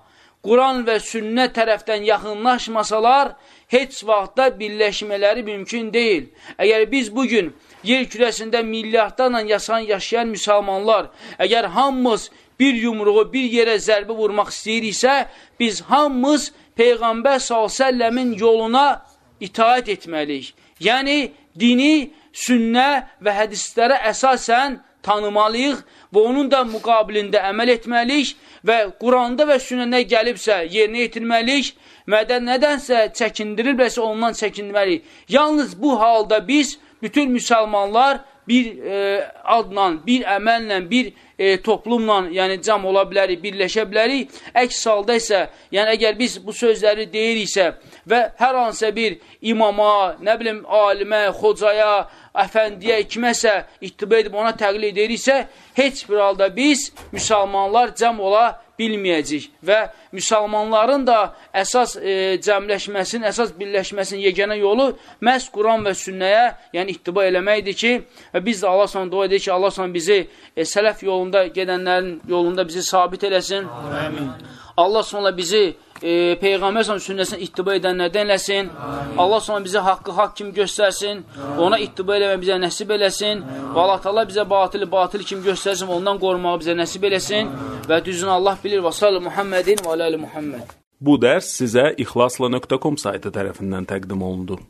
[SPEAKER 1] Quran və sünnə tərəfdən yaxınlaşmasalar, heç vaxtda birləşmələri mümkün deyil. Əgər biz bugün yer kürəsində milyardlarla yasan yaşayan müsəlmanlar, əgər hamımız bir yumruğu bir yerə zərbə vurmaq istəyiriksə, biz hamımız Peyğəmbər s.ə.v-in yoluna itaət etməliyik. Yəni, dini, sünnə və hədislərə əsasən tanımalıyıq və onun da müqabilində əməl etməliyik və Quranda və sünnədə gəlibsə yerinə yetirməliyik və də nədənsə çəkindirilbəsə ondan çəkinməliyik. Yalnız bu halda biz, bütün müsəlmanlar bir e, adla, bir əməllə, bir e, toplumla, yəni cam ola bilərik, birləşə bilərik. Əks halda isə, yəni əgər biz bu sözləri deyiriksə və hər hansısa bir imama, nə bilim, alimə, xocaya, əfəndiyə, kiməsə ittiba edib ona təqlid ediriksə, heç bir halda biz müsəlmanlar cəm ola bilməyəcək və müsəlmanların da əsas e, cəmləşməsinin, əsas birləşməsinin yeganə yolu məhz Quran və sünnəyə, yəni ittiba eləməkdir ki, və biz də Allah sonra dua edir ki, Allah sonra bizi e, sələf yolunda gedənlərin yolunda bizi sabit eləsin. Amin. Allah sonra bizi e, Peyğəmbər s.ə.v sünnəsinə ittiba edənlərdən eləsin. Allah sonra bizə haqqı haqq kimi göstərsin. Ona ittiba eləmə bizə nəsib eləsin. Və Allah Allah bizə batili batil kimi göstərsin. Ondan qorumağı bizə nəsib eləsin. Və düzünü Allah bilir. Və sallı Muhammedin və aləli Muhammed.
[SPEAKER 2] Bu dərs sizə ixlasla.com saytı tərəfindən təqdim olundu.